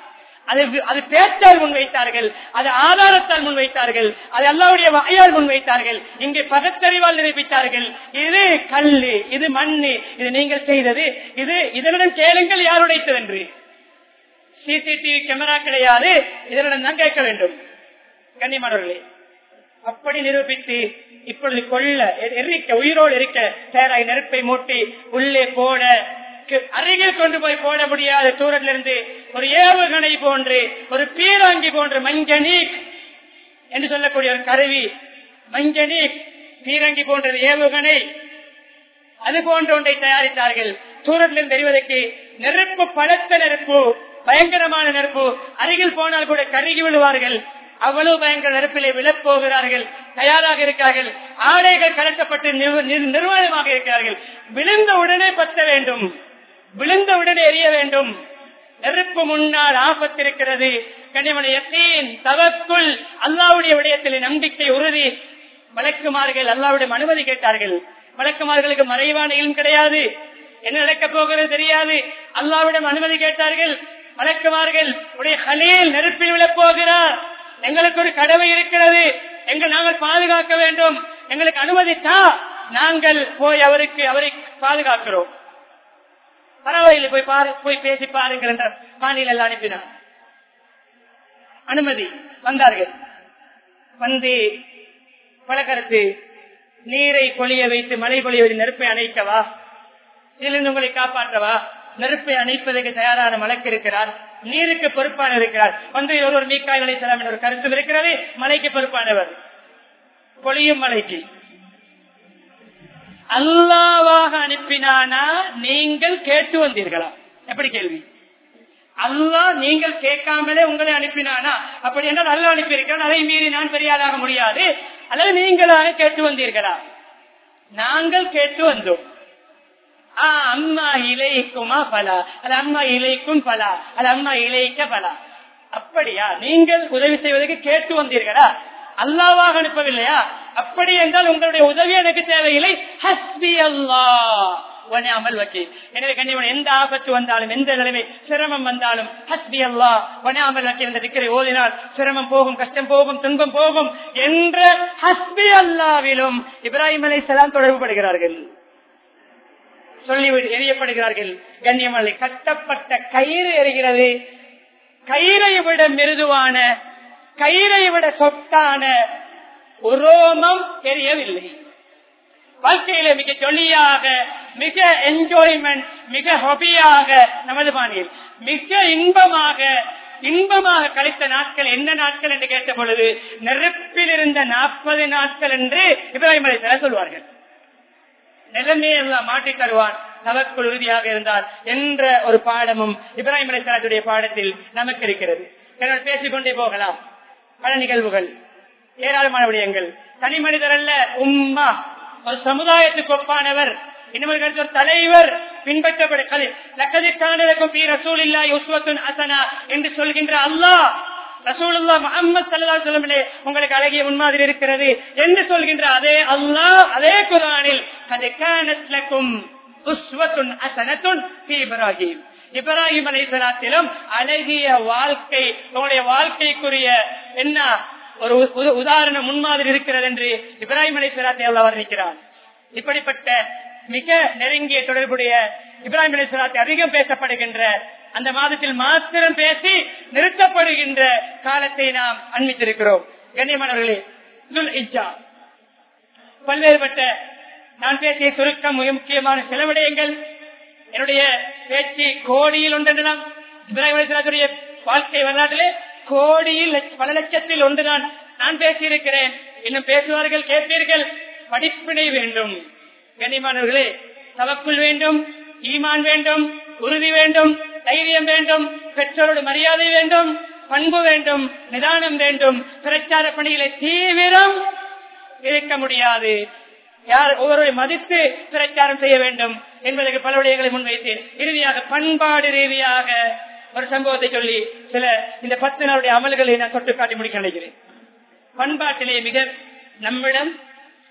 அது அது பேச்சால் முன்வைத்தார்கள் அது ஆதாரத்தால் முன்வைத்தார்கள் அது அல்லாவுடைய வாயால் முன்வைத்தார்கள் இங்கே பகத்தறிவால் நிரூபித்தார்கள். இது கல்லு இது மண்ணு இது நீங்கள் செய்தது இது இதனுடன் சேலங்கள் யார் உடைத்தது என்று. சிசிடிவி கேமரா கிடையாது இதனுடன் தான் கேட்க வேண்டும். கண்ணியமானவர்களே அப்படி நிரூபித்து இப்பொழுது கொள்ள எரிக்க உயிரோடு இருக்க தேராய் நெருப்பை மூட்டி உள்ளே போட அருகில் கொண்டு போய் போட முடியாத தூரத்திலிருந்து ஒரு ஏவுகணை போன்று ஒரு பீராங்கி போன்று மஞ்சனீக் என்று சொல்லக்கூடிய ஒரு கருவி மஞ்சனீக் பீரங்கி போன்ற ஏவுகணை அது போன்ற ஒன்றை தயாரித்தார்கள். தூரத்திலிருந்து தெரிவதற்கு நெருப்பு பலத்த நெருப்பு பயங்கரமான நெருப்பு. அருகில் போனால் கூட கருகி விழுவார்கள். அவ்வளவு பயங்கர நெருப்பிலே விழப் போகிறார்கள் தயாராக இருக்கிறார்கள். ஆடைகள் கலக்கப்பட்டு நிர்வ- நிர்வாணமாக இருக்கிறார்கள். விழுந்த உடனே பத்த வேண்டும். விழுந்தவுடன் எரிய வேண்டும். நெருப்பு முன்னால் ஆபத்திருக்கிறது. கனிமனையத்தின் தவக்குள் அல்லாவுடைய விடயத்தில் நம்பிக்கை உறுதி. வழக்குமார்கள் அல்லாவுடைய அனுமதி கேட்டார்கள். வழக்குமார்களுக்கு மறைவான கிடையாது. என்ன நடக்க போகிறது தெரியாது. அல்லாவிடம் அனுமதி கேட்டார்கள். வழக்குமார்கள் உடைய ஹலீல் நெருப்பில் விழப் போகிறார். எங்களுக்கு ஒரு கடமை இருக்கிறது. எங்கள் நாங்கள் பாதுகாக்க வேண்டும். எங்களுக்கு அனுமதித்தா நாங்கள் போய் அவருக்கு அவரை பாதுகாக்கிறோம். பரவாயில்ல போய் பாரு போய் பேசி பாருங்கள் என்ற பாணியில் எல்லாம் அனுப்பினார். அனுமதி வந்தார்கள். வந்து பலகரத்து நீரை கொளிய வைத்து மழை கொளிய வைத்து நெருப்பை அணைக்கவா? இதிலிருந்து உங்களை காப்பாற்றவா? நெருப்பை அணைப்பதற்கு தயாரான மலைக்கு இருக்கிறார். நீருக்கு பொறுப்பான இருக்கிறார். வந்து ஒருவர் மீக்காய் அழைத்தலாம் என்ற ஒரு கருத்தும் இருக்கிறது. மலைக்கு பொறுப்பானவர். பொழியும் மலைக்கு. அல்லாவாக அனுப்பினானா? நீங்கள் கேட்டு வந்தீர்களா? எப்படி கேள்வி? அல்லா நீங்கள் கேட்காமலே உங்களை அனுப்பினானா? அப்படி என்றால் அல்ல அனுப்பியிருக்கிறான். அதை மீறி நான் பெரியாளாக முடியாது. அல்லது நீங்களாக கேட்டு வந்தீர்களா? நாங்கள் கேட்டு வந்தோம். ஆ, அம்மா இலைக்குமா பலா? அது அம்மா இலைக்கும் பலா? அது அம்மா இலைக்க பலா? அப்படியா? நீங்கள் உதவி செய்வதற்கு கேட்டு வந்தீர்களா? அல்லாவாக அனுப்பவில்லையா? அப்படி என்றால் உங்களுடைய உதவி எனக்கு தேவையில்லை. ஹஸ்பி அல்லா வனியாமல் வக்கீல். எனவே கண்ணியவன் எந்த ஆபத்து வந்தாலும் எந்த நிலைமை சிரமம் வந்தாலும் ஹஸ்பி அல்லா வனியாமல் வக்கீல் என்ற திக்கரை ஓதினால் சிரமம் போகும் கஷ்டம் போகும் துன்பம் போகும் என்ற ஹஸ்பி அல்லாவிலும் இப்ராஹிம் அலை தொடர்பு படுகிறார்கள் சொல்லி எரியப்படுகிறார்கள் கண்ணியமலை கட்டப்பட்ட கயிறு எரிகிறது. கயிறை விட மிருதுவான கயிறை விட சொத்தான உரோமம் தெரியவில்லை. வாழ்க்கையில மிக ஜொலியாக மிக என்ஜாய்மெண்ட் மிக ஹொபியாக நமது பாணியில் மிக இன்பமாக இன்பமாக கழித்த நாட்கள் என்ன நாட்கள் என்று கேட்ட பொழுது நெருப்பில் இருந்த நாற்பது நாட்கள் என்று இப்ராஹிம் அலி சொல்வார்கள். நிலைமையை எல்லாம் மாற்றி தருவான் நமக்குள் உறுதியாக இருந்தால் என்ற ஒரு பாடமும் இப்ராஹிம் அலிஸ்லாத்துடைய பாடத்தில் நமக்கு இருக்கிறது. பேசிக்கொண்டே போகலாம். பல நிகழ்வுகள் ஏராளமான விடயங்கள். தனி மனிதர் அல்ல உம்மா. ஒரு சமுதாயத்துக்கு ஒப்பானவர் இன்னொரு பி ரசூல் தலைவர் பின்பற்றப்படும் அசனா என்று சொல்கின்ற அல்லாஹ் ரசூலுல்லா முகமது சல்லா சொல்லமிலே உங்களுக்கு அழகிய முன்மாதிரி இருக்கிறது என்று சொல்கின்ற அதே அல்லாஹ் அதே குரானில் அது உஸ்வத்துன் அசனத்துன் இப்ராஹிம். இப்ராஹிம் அலைசலாத்திலும் அழகிய வாழ்க்கை உங்களுடைய வாழ்க்கைக்குரிய என்ன ஒரு உ- உதாரண முன்மாதிரி இருக்கிறது என்று இப்ராஹிம் அலைசலாத்தை அல்ல வர்ணிக்கிறார் இப்படிப்பட்ட மிக நெருங்கிய தொடர்புடைய இப்ராஹிம் அலைசலாத்தை அதிகம் பேசப்படுகின்ற அந்த மாதத்தில் மாத்திரம் பேசி நிறுத்தப்படுகின்ற காலத்தை நாம் அன்பித்திருக்கிறோம். கண்ணியமானவர்களே பல்வேறுபட்ட நான் பேசிய சுருக்கம் மிக முக்கியமான சில விடயங்கள். என்னுடைய பேச்சு கோடியில் ஒன்றென்றலாம் இப்ராஹிம் வாழ்க்கை வரலாற்றிலே கோடியில் லட்ச- பல லட்சத்தில் ஒன்று நான். நான் பேசியிருக்கிறேன். இன்னும் பேசுவார்கள் கேட்பீர்கள். படிப்பினை வேண்டும். கனிமானவர்களே தவக்குள் வேண்டும். ஈமான் வேண்டும். உறுதி வேண்டும். தைரியம் வேண்டும். பெற்றோரோடு மரியாதை வேண்டும். பண்பு வேண்டும். நிதானம் வேண்டும். பிரச்சார பணிகளை தீவிரம் இருக்க முடியாது. யார் ஒவ்வொருவரை மதித்து பிரச்சாரம் செய்ய வேண்டும் என்பதற்கு பல விடயங்களை முன்வைத்தேன். இறுதியாக பண்பாடு ரீதியாக ஒரு சம்பவத்தை சொல்லி சில இந்த பத்து நாளுடைய அமல்களை நான் தொட்டு காட்டி முடிக்க நினைக்கிறேன். பண்பாட்டிலே மிக நம்மிடம்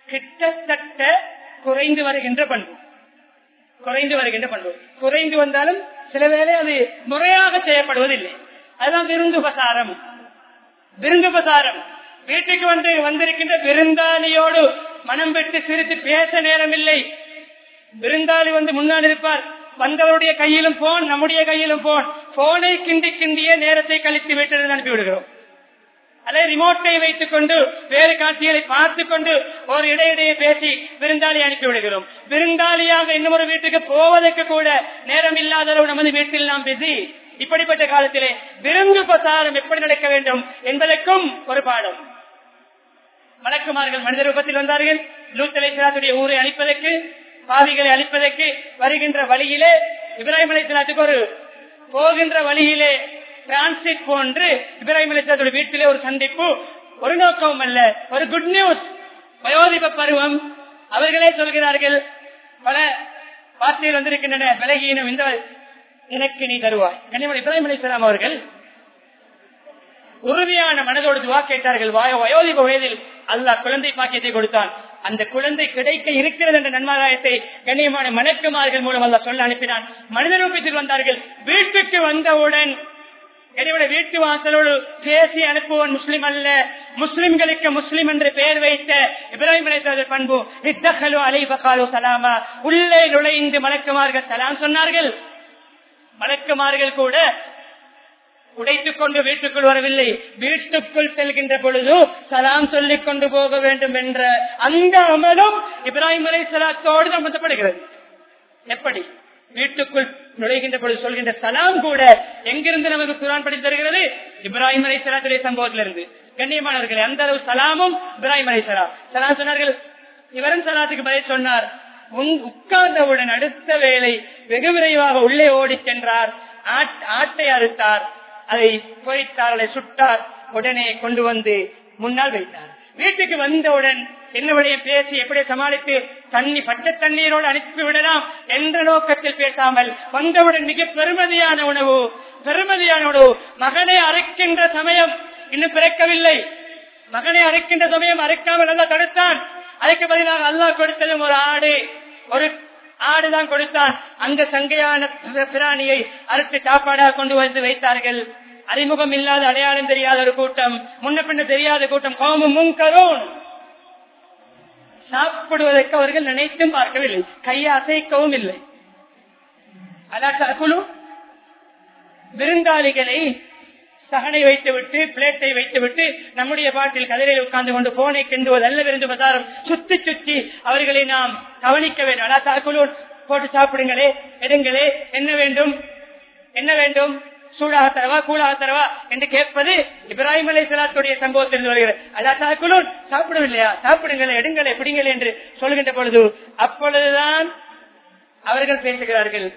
கிட்டத்தட்ட குறைந்து வருகின்ற பண்பு. குறைந்து வருகின்ற பண்பு. குறைந்து வந்தாலும் சில வேளை அது முறையாக செய்யப்படுவதில்லை. அதுதான் விருந்து பிரசாரம் விருந்து பிரசாரம் வீட்டுக்கு வந்து வந்திருக்கின்ற விருந்தாளியோடு மனம் பெற்று சிரித்து பேச நேரமில்லை. விருந்தாளி வந்து முன்னால் இருப்பார். வந்தவருடைய கையிலும் போன் நம்முடைய கையிலும் போன் போனை கிண்டி கிண்டிய நேரத்தை கழித்து விட்டு அனுப்பிவிடுகிறோம். அதே ரிமோட்டை வைத்துக் கொண்டு வேறு காட்சிகளை பார்த்து கொண்டு ஒரு இடையிடையே பேசி விருந்தாளி அனுப்பி விடுகிறோம் விருந்தாளியாக இன்னொரு வீட்டுக்கு போவதற்கு கூட நேரம் இல்லாதளவு நமது வீட்டில் நாம் பிஸி இப்படிப்பட்ட காலத்திலே விருந்து பிரசாரம் எப்படி நடக்க வேண்டும் என்பதற்கும் ஒரு பாடம். மலக்குமார்கள் மனித ரூபத்தில் வந்தார்கள். லூத்தலைசலாத்துடைய ஊரை அழிப்பதற்கு பாவிகளை அழிப்பதற்கு வருகின்ற வழியிலே இப்ராஹிம் அலைசலாத்துக்கு ஒரு போகின்ற வழியிலே டிரான்சிட் போன்று இப்ராஹிம் அலிஸ்லாத்துடைய வீட்டிலே ஒரு சந்திப்பு. ஒரு நோக்கமும் அல்ல ஒரு குட் நியூஸ் வயோதிப பருவம். அவர்களே சொல்கிறார்கள் பல வார்த்தைகள் வந்திருக்கின்றன விலகியினும் இந்த எனக்கு நீ தருவாய். கனிமணி இப்ராஹிம் அலிஸ்லாம் அவர்கள் உறுதியான மனதோடு துவா கேட்டார்கள். வாயோ வயோதிப வயதில் அல்லாஹ் குழந்தை பாக்கியத்தை கொடுத்தான். அந்த குழந்தை கிடைக்க இருக்கிறது என்ற நன்மாராயத்தை கண்ணியமான மணக்குமார்கள் மூலம் அல்ல சொல்ல அனுப்பினான். மனித ரூபத்தில் வந்தார்கள். வீட்டுக்கு வந்தவுடன் என்னோட வீட்டு வாசலோடு பேசி அனுப்புவன் முஸ்லிம் அல்ல. முஸ்லிம்களுக்கு முஸ்லிம் என்று பெயர் வைத்த இப்ராஹிம் அலைத்தது பண்பு அலை அலைபகாலு சலாமா. உள்ளே நுழைந்து மலக்குமார்கள் சலாம் சொன்னார்கள். மலக்குமார்கள் கூட உடைத்துக் கொண்டு வீட்டுக்குள் வரவில்லை. வீட்டுக்குள் செல்கின்ற பொழுது சலாம் சொல்லிக் கொண்டு போக வேண்டும் என்ற அந்த அமலும் இப்ராஹிம் அலை சலாத்தோடு சம்பந்தப்படுகிறது எப்படி? வீட்டுக்குள் நுழைகின்ற பொழுது சொல்கின்ற சலாம் கூட எங்கிருந்து நமக்கு குரான் படித்து தருகிறது? இப்ராஹிம் அலை சலாத்துடைய சம்பவத்திலிருந்து. கண்ணியமானவர்களே அந்த அளவு சலாமும் இப்ராஹிம் அலை சலாம் சலாம் சொன்னார்கள் இவரும் சலாத்துக்கு பதில் சொன்னார். உட்கார்ந்தவுடன் அடுத்த வேலை வெகு விரைவாக உள்ளே ஓடி சென்றார். ஆட்டை அறுத்தார். அதை புகைத்தார் அதை சுட்டார் உடனே கொண்டு வந்து முன்னால் வைத்தார். வீட்டுக்கு வந்தவுடன் என்னுடைய பேசி எப்படி சமாளித்து தண்ணி பச்சை தண்ணீரோடு அனுப்பி விடலாம் என்ற நோக்கத்தில் பேசாமல் வந்தவுடன் மிக பெருமதியான உணவு பெருமதியான உணவு மகனை அரைக்கின்ற சமயம் இன்னும் பிறக்கவில்லை. மகனை அரைக்கின்ற சமயம் அரைக்காமல் அல்ல தடுத்தான். அதுக்கு பதிலாக அல்லாஹ் கொடுத்ததும் ஒரு ஆடு ஒரு ஆடுதான் கொடுத்தான். அந்த சங்கையான பிராணியை அறுத்து சாப்பாடாக கொண்டு வந்து வைத்தார்கள். அறிமுகம் இல்லாத அடையாளம் தெரியாத ஒரு கூட்டம். முன்ன பின்ன தெரியாத கூட்டம். கோமும் முன்கரோன் சாப்பிடுவதற்கு அவர்கள் நினைத்தும் பார்க்கவில்லை. கையை அசைக்கவும் இல்லை. அதான் குழு விருந்தாளிகளை சகனை வைத்துவிட்டு பிளேட்டை வைத்துவிட்டு நம்முடைய பாட்டில் கதிரையில் உட்கார்ந்து கொண்டு போனை கிண்டுவது அல்ல விருந்து பதாரம். சுத்தி சுத்தி அவர்களை நாம் கவனிக்க வேண்டும். அலா தாக்குலு போட்டு சாப்பிடுங்களே எடுங்களே என்ன வேண்டும்? என்ன வேண்டும்? சூடாக தரவா கூடாக தரவா என்று கேட்பது இப்ராஹிம் அலை சலாத்துடைய சம்பவத்தில் வருகிறது. அல்லா தாக்குலு சாப்பிடவில்லையா சாப்பிடுங்களே எடுங்களே பிடிங்களே என்று சொல்கின்ற பொழுது அப்பொழுதுதான் அவர்கள் பேசுகிறார்கள்.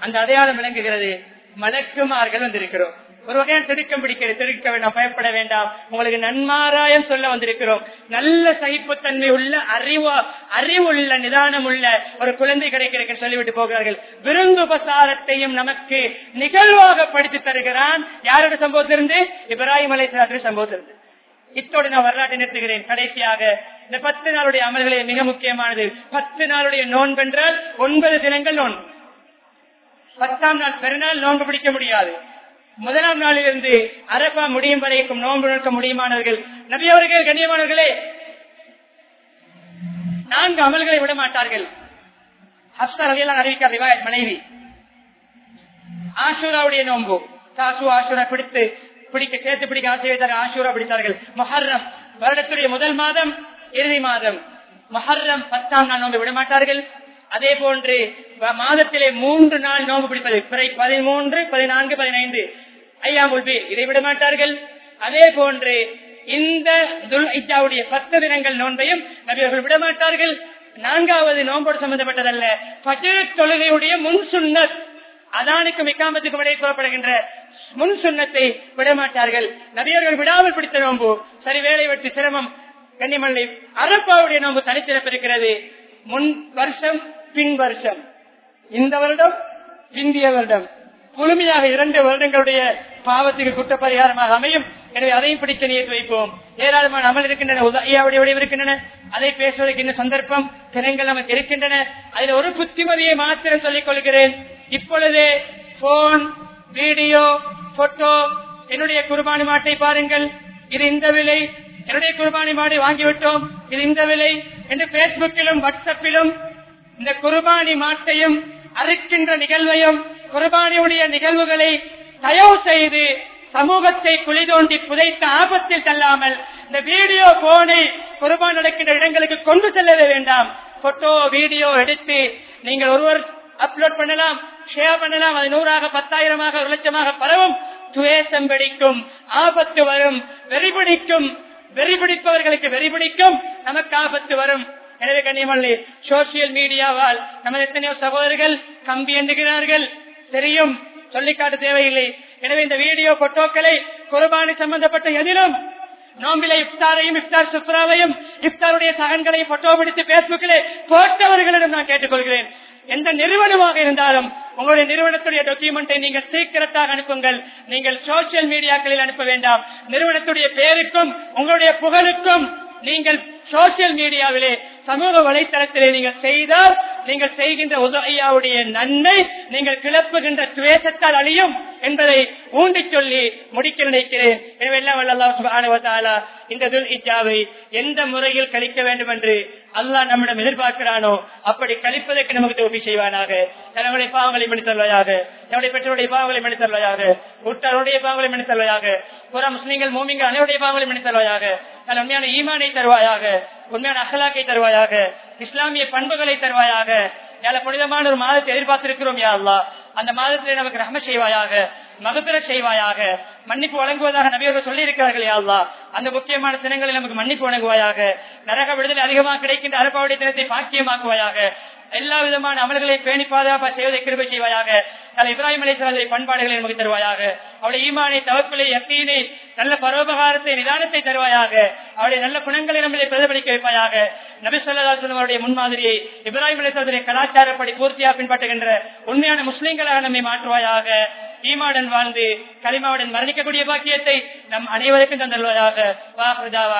அந்த அடையாளம் விளங்குகிறது. மலக்குமார்கள் வந்திருக்கிறோம். ஒரு வகையான திடுக்கம் பிடிக்கிறது திடுக்க வேண்டாம் பயப்பட வேண்டாம். உங்களுக்கு நன்மாராயம் சொல்ல வந்திருக்கிறோம். நல்ல சகிப்புத்தன்மை உள்ள அறிவு அறிவுள்ள நிதானம் உள்ள ஒரு குழந்தை கிடைக்கிறது சொல்லிவிட்டு போகிறார்கள். விருந்துபசாரத்தையும் நமக்கு நிகழ்வாக படித்து தருகிறான். யாரோட சம்பவத்திலிருந்து? இப்ராஹிம் அலை சம்பவத்திலிருந்து. இத்தோடு நான் வரலாற்றை நிறுத்துகிறேன். கடைசியாக இந்த பத்து நாளுடைய அமல்களே மிக முக்கியமானது. பத்து நாளுடைய நோன்பென்றால் ஒன்பது தினங்கள் நோன்பு. பத்தாம் நாள் பெருநாள் நோன்பு பிடிக்க முடியாது. முதலாம் நாளிலிருந்து அரபா முடியும் வரைக்கும் நோன்பு நோக்க முடியுமானவர்கள் நபியவர்கள் கண்ணியமானவர்களே நான்கு அமல்களை விட மாட்டார்கள். ஹப்சர் அறிவிக்கார் ரிவாயத் மனைவி. ஆசூராவுடைய நோன்பு. சாசு ஆசூரா பிடித்து பிடிக்க சேர்த்து பிடிக்க ஆசை வைத்தார் ஆசூரா பிடித்தார்கள். மொஹர்ரம் வருடத்துடைய முதல் மாதம் இறுதி மாதம். மொஹர்ரம் பத்தாம் நாள் நோன்பு விட மாட்டார்கள். அதே போன்று மாதத்திலே மூன்று நாள் நோன்பு பிடிப்பது பிறை பதிமூன்று பதினான்கு பதினைந்து. ஐயா பீர் இதை விட மாட்டார்கள். அதே போன்று இந்த துல்ஹிஜாவுடைய பத்து தினங்கள் நோன்பையும் நபியர்கள் விட மாட்டார்கள். நான்காவது நோன்போடு சம்பந்தப்பட்டதல்ல. பஜர் தொழுகையுடைய முன் சுண்ணத் அதானுக்கும் இக்காமத்துக்கும் இடையே கூறப்படுகின்ற முன் சுண்ணத்தை விடமாட்டார்கள் நபியர்கள் விடாமல் பிடித்த நோன்பு சரி வேலை வெட்டி சிரமம் கன்னிமல்லை அரப்பாவுடைய நோன்பு தனிச்சிறப்பு இருக்கிறது. முன் வருஷம் பின் வருஷம். இந்த வருடம் பிந்திய வருடம். முழுமையாக இரண்டு வருடங்களுடைய பாவத்துக்கு குற்ற பரிகாரமாக அமையும். எனவே அதையும் பிடித்த நீர் வைப்போம். ஏராளமான அமல் இருக்கின்றன உதவியாவுடைய இருக்கின்றன அதை பேசுவதற்கு இன்னும் சந்தர்ப்பம் தினங்கள் நமக்கு இருக்கின்றன. அதில் ஒரு புத்திமதியை மாத்திரம் சொல்லிக் கொள்கிறேன். இப்பொழுது போன் வீடியோ போட்டோ என்னுடைய குர்பானி மாட்டை பாருங்கள். இது இந்த விலை. என்னுடைய குர்பானி மாடை வாங்கிவிட்டோம். இது இந்த விலை. என்று பேஸ்புக்கிலும் வாட்ஸ்அப்பிலும் இந்த குர்பானி மாட்டையும் அறுக்கின்ற நிகழ்வையும் குர்பானியுடைய நிகழ்வுகளை தயவு செய்து சமூகத்தை குழி தோண்டி புதைத்த ஆபத்தில் தள்ளாமல் இந்த வீடியோ போனை குருபான் நடக்கின்ற இடங்களுக்கு கொண்டு செல்லவே வேண்டாம். போட்டோ வீடியோ எடுத்து நீங்கள் ஒருவர் அப்லோட் பண்ணலாம் ஷேர் பண்ணலாம் அது நூறாக பத்தாயிரமாக ஒரு லட்சமாக பரவும் துவேசம் வெடிக்கும் ஆபத்து வரும் வெறி பிடிக்கும் வெறி பிடிப்பவர்களுக்கு வெறி பிடிக்கும் நமக்கு ஆபத்து வரும். எனவே கண்ணியமல்லி சோசியல் மீடியாவால் நமது எத்தனையோ சகோதரர்கள் கம்பி எண்ணுகிறார்கள் தெரியும். சொல்லிக்காட்ட தேவையில்லை. எனவே இந்த வீடியோ போட்டோக்களை குர்பானி சம்பந்தப்பட்ட எதிலும் நோம்பில இப்தாரையும் இப்தார் சுப்ராவையும் இப்தாருடைய சகன்களையும் போட்டோ பிடித்து பேஸ்புக்கிலே போட்டவர்களிடம் நான் கேட்டுக்கொள்கிறேன். எந்த நிறுவனமாக இருந்தாலும் உங்களுடைய நிறுவனத்துடைய டாக்குமெண்டை நீங்கள் சீக்கிரட்டாக அனுப்புங்கள். நீங்கள் சோசியல் மீடியாக்களில் அனுப்ப வேண்டாம். நிறுவனத்துடைய பேருக்கும் உங்களுடைய புகழுக்கும் நீங்கள் சோசியல் மீடியாவிலே சமூக வலைத்தளத்திலே நீங்கள் செய்தால் நீங்கள் செய்கின்ற உதவியாவுடைய நன்மை நீங்கள் கிளப்புகின்ற துவேசத்தால் அழியும் என்பதை ஊண்டி சொல்லி முடிக்க நினைக்கிறேன். எனவே எல்லாம் வல்ல இந்த துல் இஜாவை எந்த முறையில் கழிக்க வேண்டும் என்று அல்லாஹ் நம்மிடம் எதிர்பார்க்கிறானோ அப்படி கழிப்பதற்கு நமக்கு தோல்வி செய்வானாக. நம்முடைய பாவங்களை மன்னித்தருவாயாக தன்னுடைய பெற்றோருடைய பாவங்களை மன்னித்தருவாயாக கூட்டாருடைய பாவங்களை மன்னித்தருவாயாக புற முஸ்லீம்கள் மூமிங்க அனைவருடைய பாவங்களை மன்னித்தருவாயாக தன் உண்மையான ஈமானை தருவாயாக. உண்மையான அகலாக்கை தருவாயாக. இஸ்லாமிய பண்புகளை தருவாயாக. யால புனிதமான ஒரு மாதத்தை எதிர்பார்த்திருக்கிறோம் யா அல்லா. அந்த மாதத்திலே நமக்கு ரஹம செய்வாயாக மகபிர செய்வாயாக மன்னிப்பு வழங்குவதாக நபியோர்கள் சொல்லி இருக்கிறார்கள் யா அந்த முக்கியமான தினங்களை நமக்கு மன்னிப்பு வழங்குவாயாக நரக விடுதலை அதிகமாக கிடைக்கின்ற அரப்பாவுடைய தினத்தை பாக்கியமாக்குவாயாக எல்லா விதமான அமல்களை பேணி பாதுகாப்பா செய்வதை கிருபை செய்வாயாக. தலை இப்ராஹிம் அலிஸ்லாமுடைய பண்பாடுகளை நமக்கு தருவாயாக. அவளுடைய ஈமானை தவக்குலை யக்கீனை நல்ல பரோபகாரத்தை நிதானத்தை தருவாயாக. அவருடைய நல்ல குணங்களை நம்மளை பிரதிபலிக்க வைப்பாயாக. நபி முன்மாதிரியை இப்ராஹிம் அலிஸ்லாமுடைய கலாச்சாரப்படி பூர்த்தியாக பின்பற்றுகின்ற உண்மையான முஸ்லீம்களாக நம்மை மாற்றுவாயாக. ஈமாடன் வாழ்ந்து கலிமாவுடன் மரணிக்கக்கூடிய பாக்கியத்தை நம் அனைவருக்கும் தந்தருவாயாக வாஹ்ருதாவான